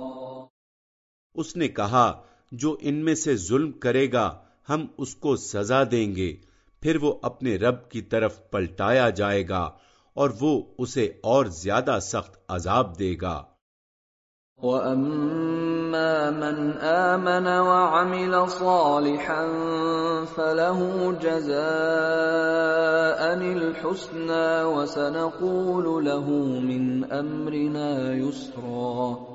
C: اس نے کہا جو ان میں سے ظلم کرے گا، ہم اس کو سزا دیں گے۔ پھر وہ اپنے رب کی طرف پلٹایا جائے گا اور وہ اسے اور زیادہ سخت عذاب دے گا۔
B: وَأَمَّا مَنْ آمَنَ وَعَمِلَ صَالِحًا فَلَهُ جَزَاءً الْحُسْنَى وَسَنَقُولُ لَهُ مِنْ أَمْرِنَا يُسْرًا۔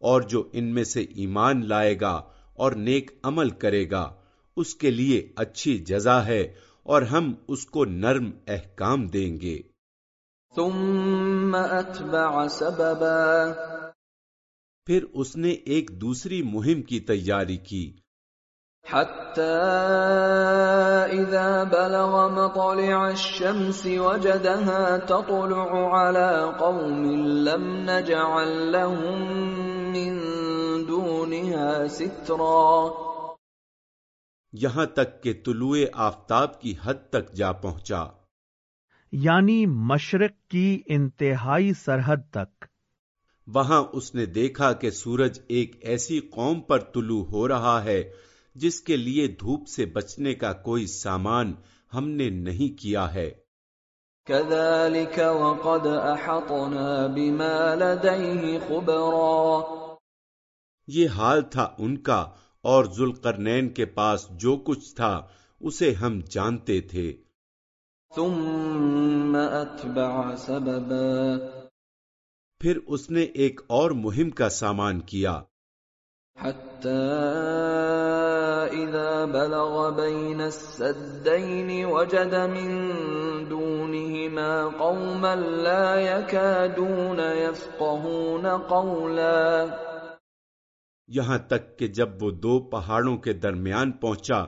C: اور جو ان میں سے ایمان لائے گا اور نیک عمل کرے گا اس کے لیے اچھی جزا ہے اور ہم اس کو نرم احکام دیں گے۔
B: ثم اتبع سببا۔
C: پھر اس نے ایک دوسری مہم کی تیاری کی۔
B: حتى إذا بلغ مطلع الشمس وجدها تطلع على قوم لم نجعل لهم من دونها سترا۔
C: یہاں تک کہ طلوع آفتاب کی حد تک جا پہنچا۔
A: یعنی مشرق کی انتہائی سرحد تک۔
C: وہاں اس نے دیکھا کہ سورج ایک ایسی قوم پر طلوع ہو رہا ہے جس کے لیے دھوپ سے بچنے کا کوئی سامان ہم نے نہیں کیا ہے۔
B: كذلك وقد احطنا بما لديه خبرا
C: یہ حال تھا ان کا اور ذوالقرنین کے پاس جو کچھ تھا اسے ہم جانتے تھے۔
B: ثم اتبع سببا
C: پھر اس نے ایک اور مہم کا سامان کیا۔
B: حتى إذا بلغ بين السدين وجد من دونهما قوما لا يكادون يفقهون قولا.
C: یہاں تک کہ جب وہ دو پہاڑوں کے درمیان پہنچا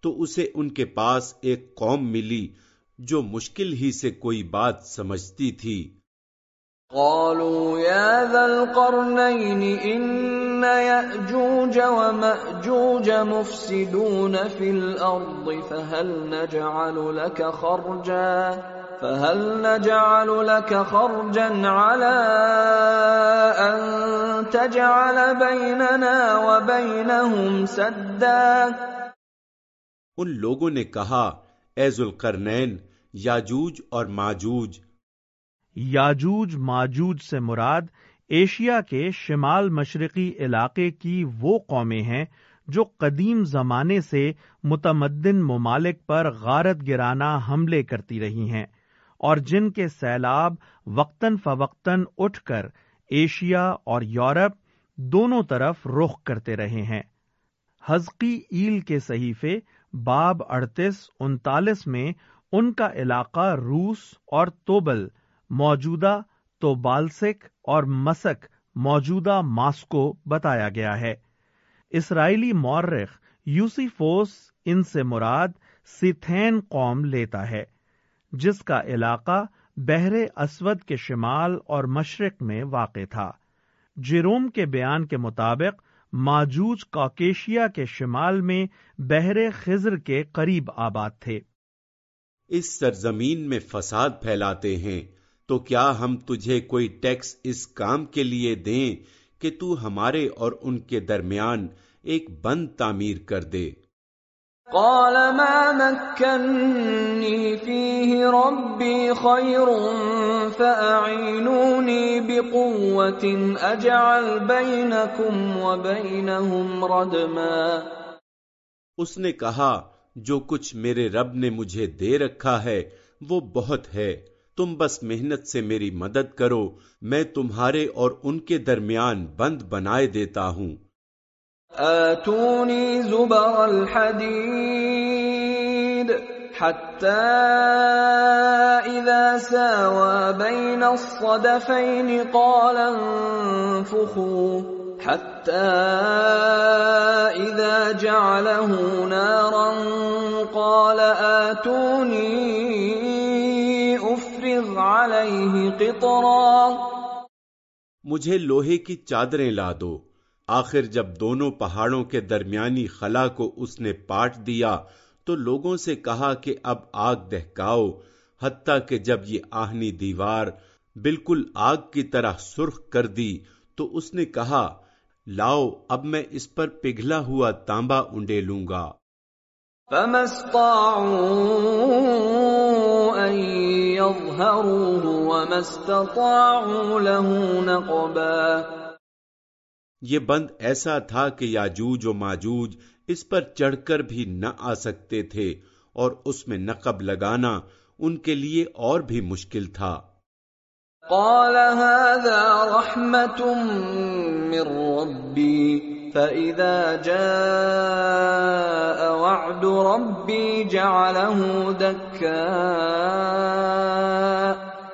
C: تو اسے ان کے پاس ایک قوم ملی جو مشکل ہی سے کوئی بات سمجھتی تھی۔
B: قالوا يا ذا القرنين إن يأجوج ومأجوج مفسدون في الأرض فهل نجعل لك خرجا؟ فهل نجعل لك خرجا على أن تجعل بيننا وبينهم سدا
C: ان لوگوں نے کہا اے ذوالقرنین یاجوج اور ماجوج۔
A: یاجوج ماجوج سے مراد ایشیا کے شمال مشرقی علاقے کی وہ قومیں ہیں جو قدیم زمانے سے متمدن ممالک پر غارت گرانا حملے کرتی رہی ہیں۔ اور جن کے سیلاب وقتاً فوقتاً اٹھ کر ایشیا اور یورپ دونوں طرف رخ کرتے رہے ہیں۔ حزقی ایل کے صحیفے باب اڑتیس انتالیس میں ان کا علاقہ روس اور توبل، موجودہ تو بالسک اور مسک، موجودہ ماسکو بتایا گیا ہے۔ اسرائیلی مورخ یوسیفوس ان سے مراد سیتھین قوم لیتا ہے۔ جس کا علاقہ بحر اسود کے شمال اور مشرق میں واقع تھا۔ جیروم کے بیان کے مطابق، ماجوج کاکیشیا کے شمال میں بحر خزر کے قریب آباد تھے۔
C: اس سرزمین میں فساد پھیلاتے ہیں، تو کیا ہم تجھے کوئی ٹیکس اس کام کے لیے دیں کہ تو ہمارے اور ان کے درمیان ایک بند تعمیر کر دے؟
B: قال ما مكنني فيه ربي خير فأعينوني بقوة أجعل بينكم وبينهم ردما
C: اس نے کہا، جو کچھ میرے رب نے مجھے دے رکھا ہے، وہ بہت ہے۔ تم بس محنت سے میری مدد کرو، میں تمہارے اور ان کے درمیان بند بنائے دیتا ہوں۔
B: آتونی زبر الحدید حتى إذا ساوى بين الصدفين قال انفخوا حتى إذا جعله نارا قال آتوني
C: مجھے لوہے کی چادریں لا دو۔ آخر جب دونوں پہاڑوں کے درمیانی خلا کو اس نے پاٹ دیا، تو لوگوں سے کہا کہ اب آگ دہکاؤ، حتیٰ کہ جب یہ آہنی دیوار بالکل آگ کی طرح سرخ کر دی، تو اس نے کہا، لاؤ، اب میں اس پر پگھلا ہوا تانبا انڈے لوں گا۔
B: فَمَسْطَاعُوا أَن وما استطاعوا له نقبا
C: یہ بند ایسا تھا کہ یاجوج و ماجوج اس پر چڑھ کر بھی نہ آ سکتے تھے اور اس میں نقب لگانا ان کے لیے اور بھی مشکل تھا۔
B: قال هذا رحمة من ربي، فإذا جاء وعد ربي جعله دكا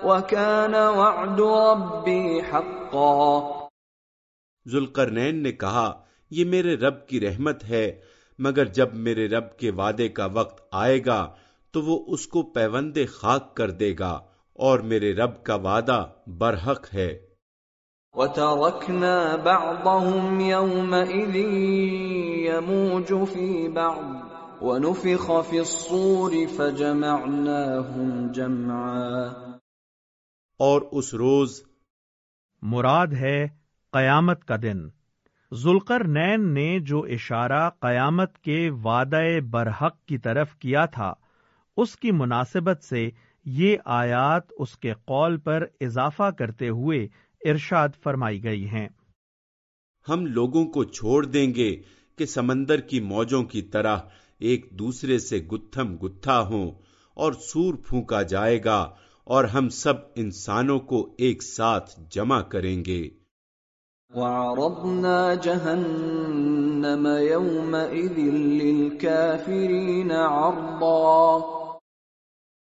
B: وكان وعد ربي حقا۔
C: ذوالقرنین نے کہا یہ میرے رب کی رحمت ہے مگر جب میرے رب کے وعدے کا وقت آئے گا تو وہ اس کو پیوند خاک کر دے گا اور میرے رب کا وعدہ برحق ہے۔
B: وَتَرَكْنَا بَعْضَهُمْ يَوْمَئِذٍ يَمُوجُ فِي بَعْضٍ وَنُفِخَ فِي الصُّورِ فَجَمَعْنَاهُمْ جَمْعًا۔
C: اور اس روز
A: مراد ہے قیامت کا دن۔ ذلقر نین نے جو اشارہ قیامت کے وعدہ برحق کی طرف کیا تھا، اس کی مناسبت سے یہ آیات اس کے قول پر اضافہ کرتے ہوئے ارشاد فرمائی گئی ہیں۔
C: ہم لوگوں کو چھوڑ دیں گے کہ سمندر کی موجوں کی طرح ایک دوسرے سے گتھم گتھا ہوں اور سور پھونکا جائے گا اور ہم سب انسانوں کو ایک ساتھ جمع کریں گے۔
B: وعرضنا جهنم يومئذ للكافرين عرضا.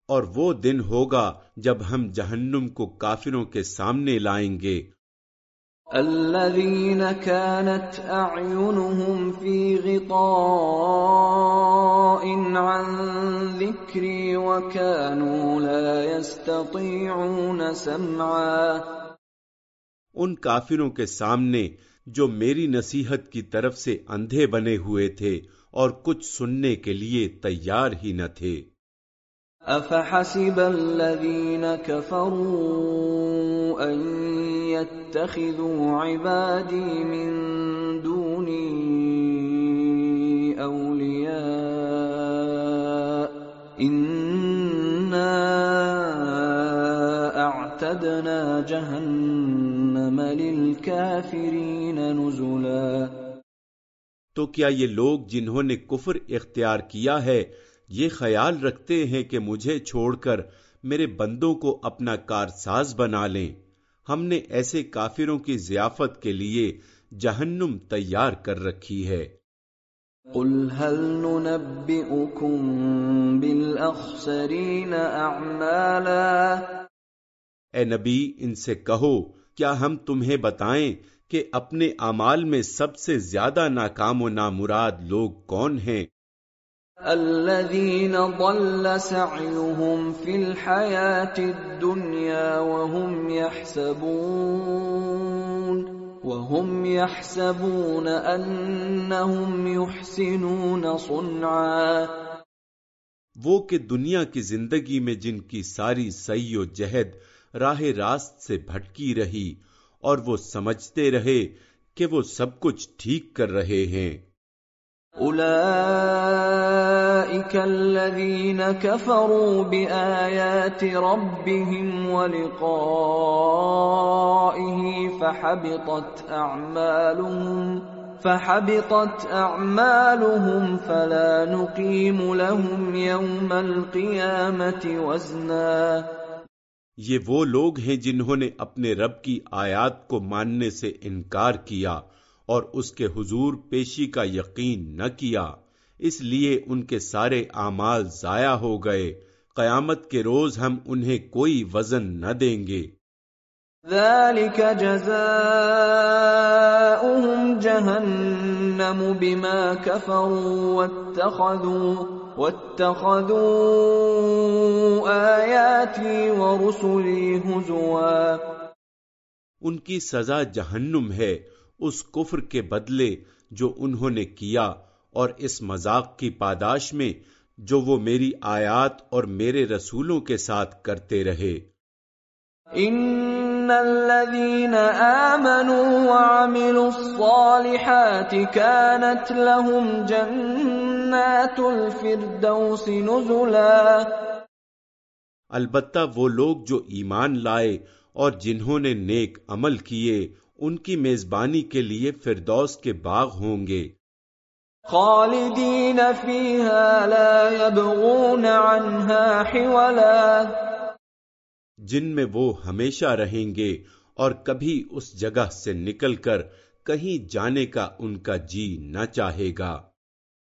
C: اور وہ دن ہوگا جب ہم جہنم کو کافروں کے سامنے لائیں گے۔
B: الذين كانت اعينهم في غطاء عن ذكري وكانوا لا يستطيعون سمعا.
C: ان کافروں کے سامنے جو میری نصیحت کی طرف سے اندھے بنے ہوئے تھے اور کچھ سننے کے لیے تیار ہی نہ تھے۔
B: افحسب الذين كفروا ان يتخذوا عبادي من دوني اولياء اننا اعتدنا جهنم
C: تو کیا یہ لوگ جنہوں نے کفر اختیار کیا ہے یہ خیال رکھتے ہیں کہ مجھے چھوڑ کر میرے بندوں کو اپنا کارساز بنا لیں۔ ہم نے ایسے کافروں کی ضیافت کے لیے جہنم تیار کر رکھی ہے۔
B: قل هل ننبئكم
C: اے نبی ان سے کہو کیا ہم تمہیں بتائیں کہ اپنے اعمال میں سب سے زیادہ ناکام و نامراد لوگ کون ہیں؟
B: الذين ضل سعيهم في الحياة الدنيا وهم يحسبون وهم يحسبون أنهم يحسنون صنعا۔
C: وہ کہ دنیا کی زندگی میں جن کی ساری سی و جہد راہ راست سے بھٹکی رہی اور وہ سمجھتے رہے کہ وہ سب کچھ ٹھیک کر رہے ہیں۔
B: اولئیک الذین کفروا بآیات ربهم ولقائه فحبطت اعمالهم فحبطت اعمالهم فلا نقيم لهم يوم القيامة وزنا۔
C: یہ وہ لوگ ہیں جنہوں نے اپنے رب کی آیات کو ماننے سے انکار کیا اور اس کے حضور پیشی کا یقین نہ کیا۔ اس لیے ان کے سارے اعمال ضائع ہو گئے۔ قیامت کے روز ہم انہیں کوئی وزن نہ دیں گے۔
B: ذلك جزاؤهم جهنم بما كفروا واتخذوا۔ واتخذوا آیاتی ورسلی حزوا
C: ان کی سزا جہنم ہے اس کفر کے بدلے جو انہوں نے کیا اور اس مذاق کی پاداش میں جو وہ میری آیات اور میرے رسولوں کے ساتھ کرتے رہے۔
B: ان الذين امنوا وعملوا الصالحات كانت لهم جنات الفردوس نزلا۔
C: البتہ وہ لوگ جو ایمان لائے اور جنہوں نے نیک عمل کیے ان کی میزبانی کے لیے فردوس کے باغ ہوں گے۔
B: خالدین فیہا لا یبغون عنہا حولا۔
C: جن میں وہ ہمیشہ رہیں گے اور کبھی اس جگہ سے نکل کر کہیں جانے کا ان کا جی نہ چاہے گا۔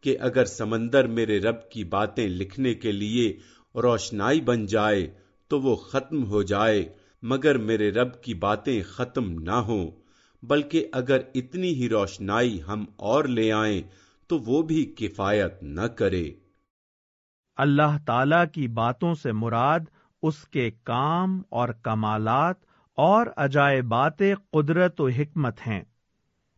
C: کہ اگر سمندر میرے رب کی باتیں لکھنے کے لیے روشنائی بن جائے تو وہ ختم ہو جائے، مگر میرے رب کی باتیں ختم نہ ہوں۔ بلکہ اگر اتنی ہی روشنائی ہم اور لے آئیں تو وہ بھی کفایت نہ کرے۔
A: اللہ تعالی کی باتوں سے مراد اس کے کام اور کمالات اور عجائبات قدرت و حکمت ہیں۔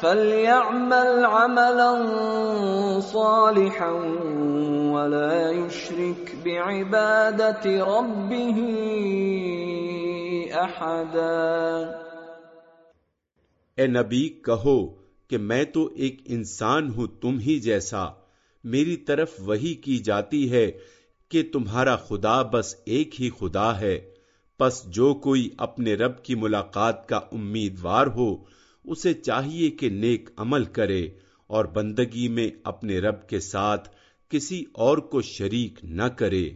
B: فليعمل عملا صالحا ولا يشرك بعبادة ربه احدا
C: اے نبی، کہو کہ میں تو ایک انسان ہوں تم ہی جیسا۔ میری طرف وہی کی جاتی ہے کہ تمہارا خدا بس ایک ہی خدا ہے۔ پس جو کوئی اپنے رب کی ملاقات کا امیدوار ہو اسے چاہیے کہ نیک عمل کرے اور بندگی میں اپنے رب کے ساتھ کسی اور کو شریک نہ کرے۔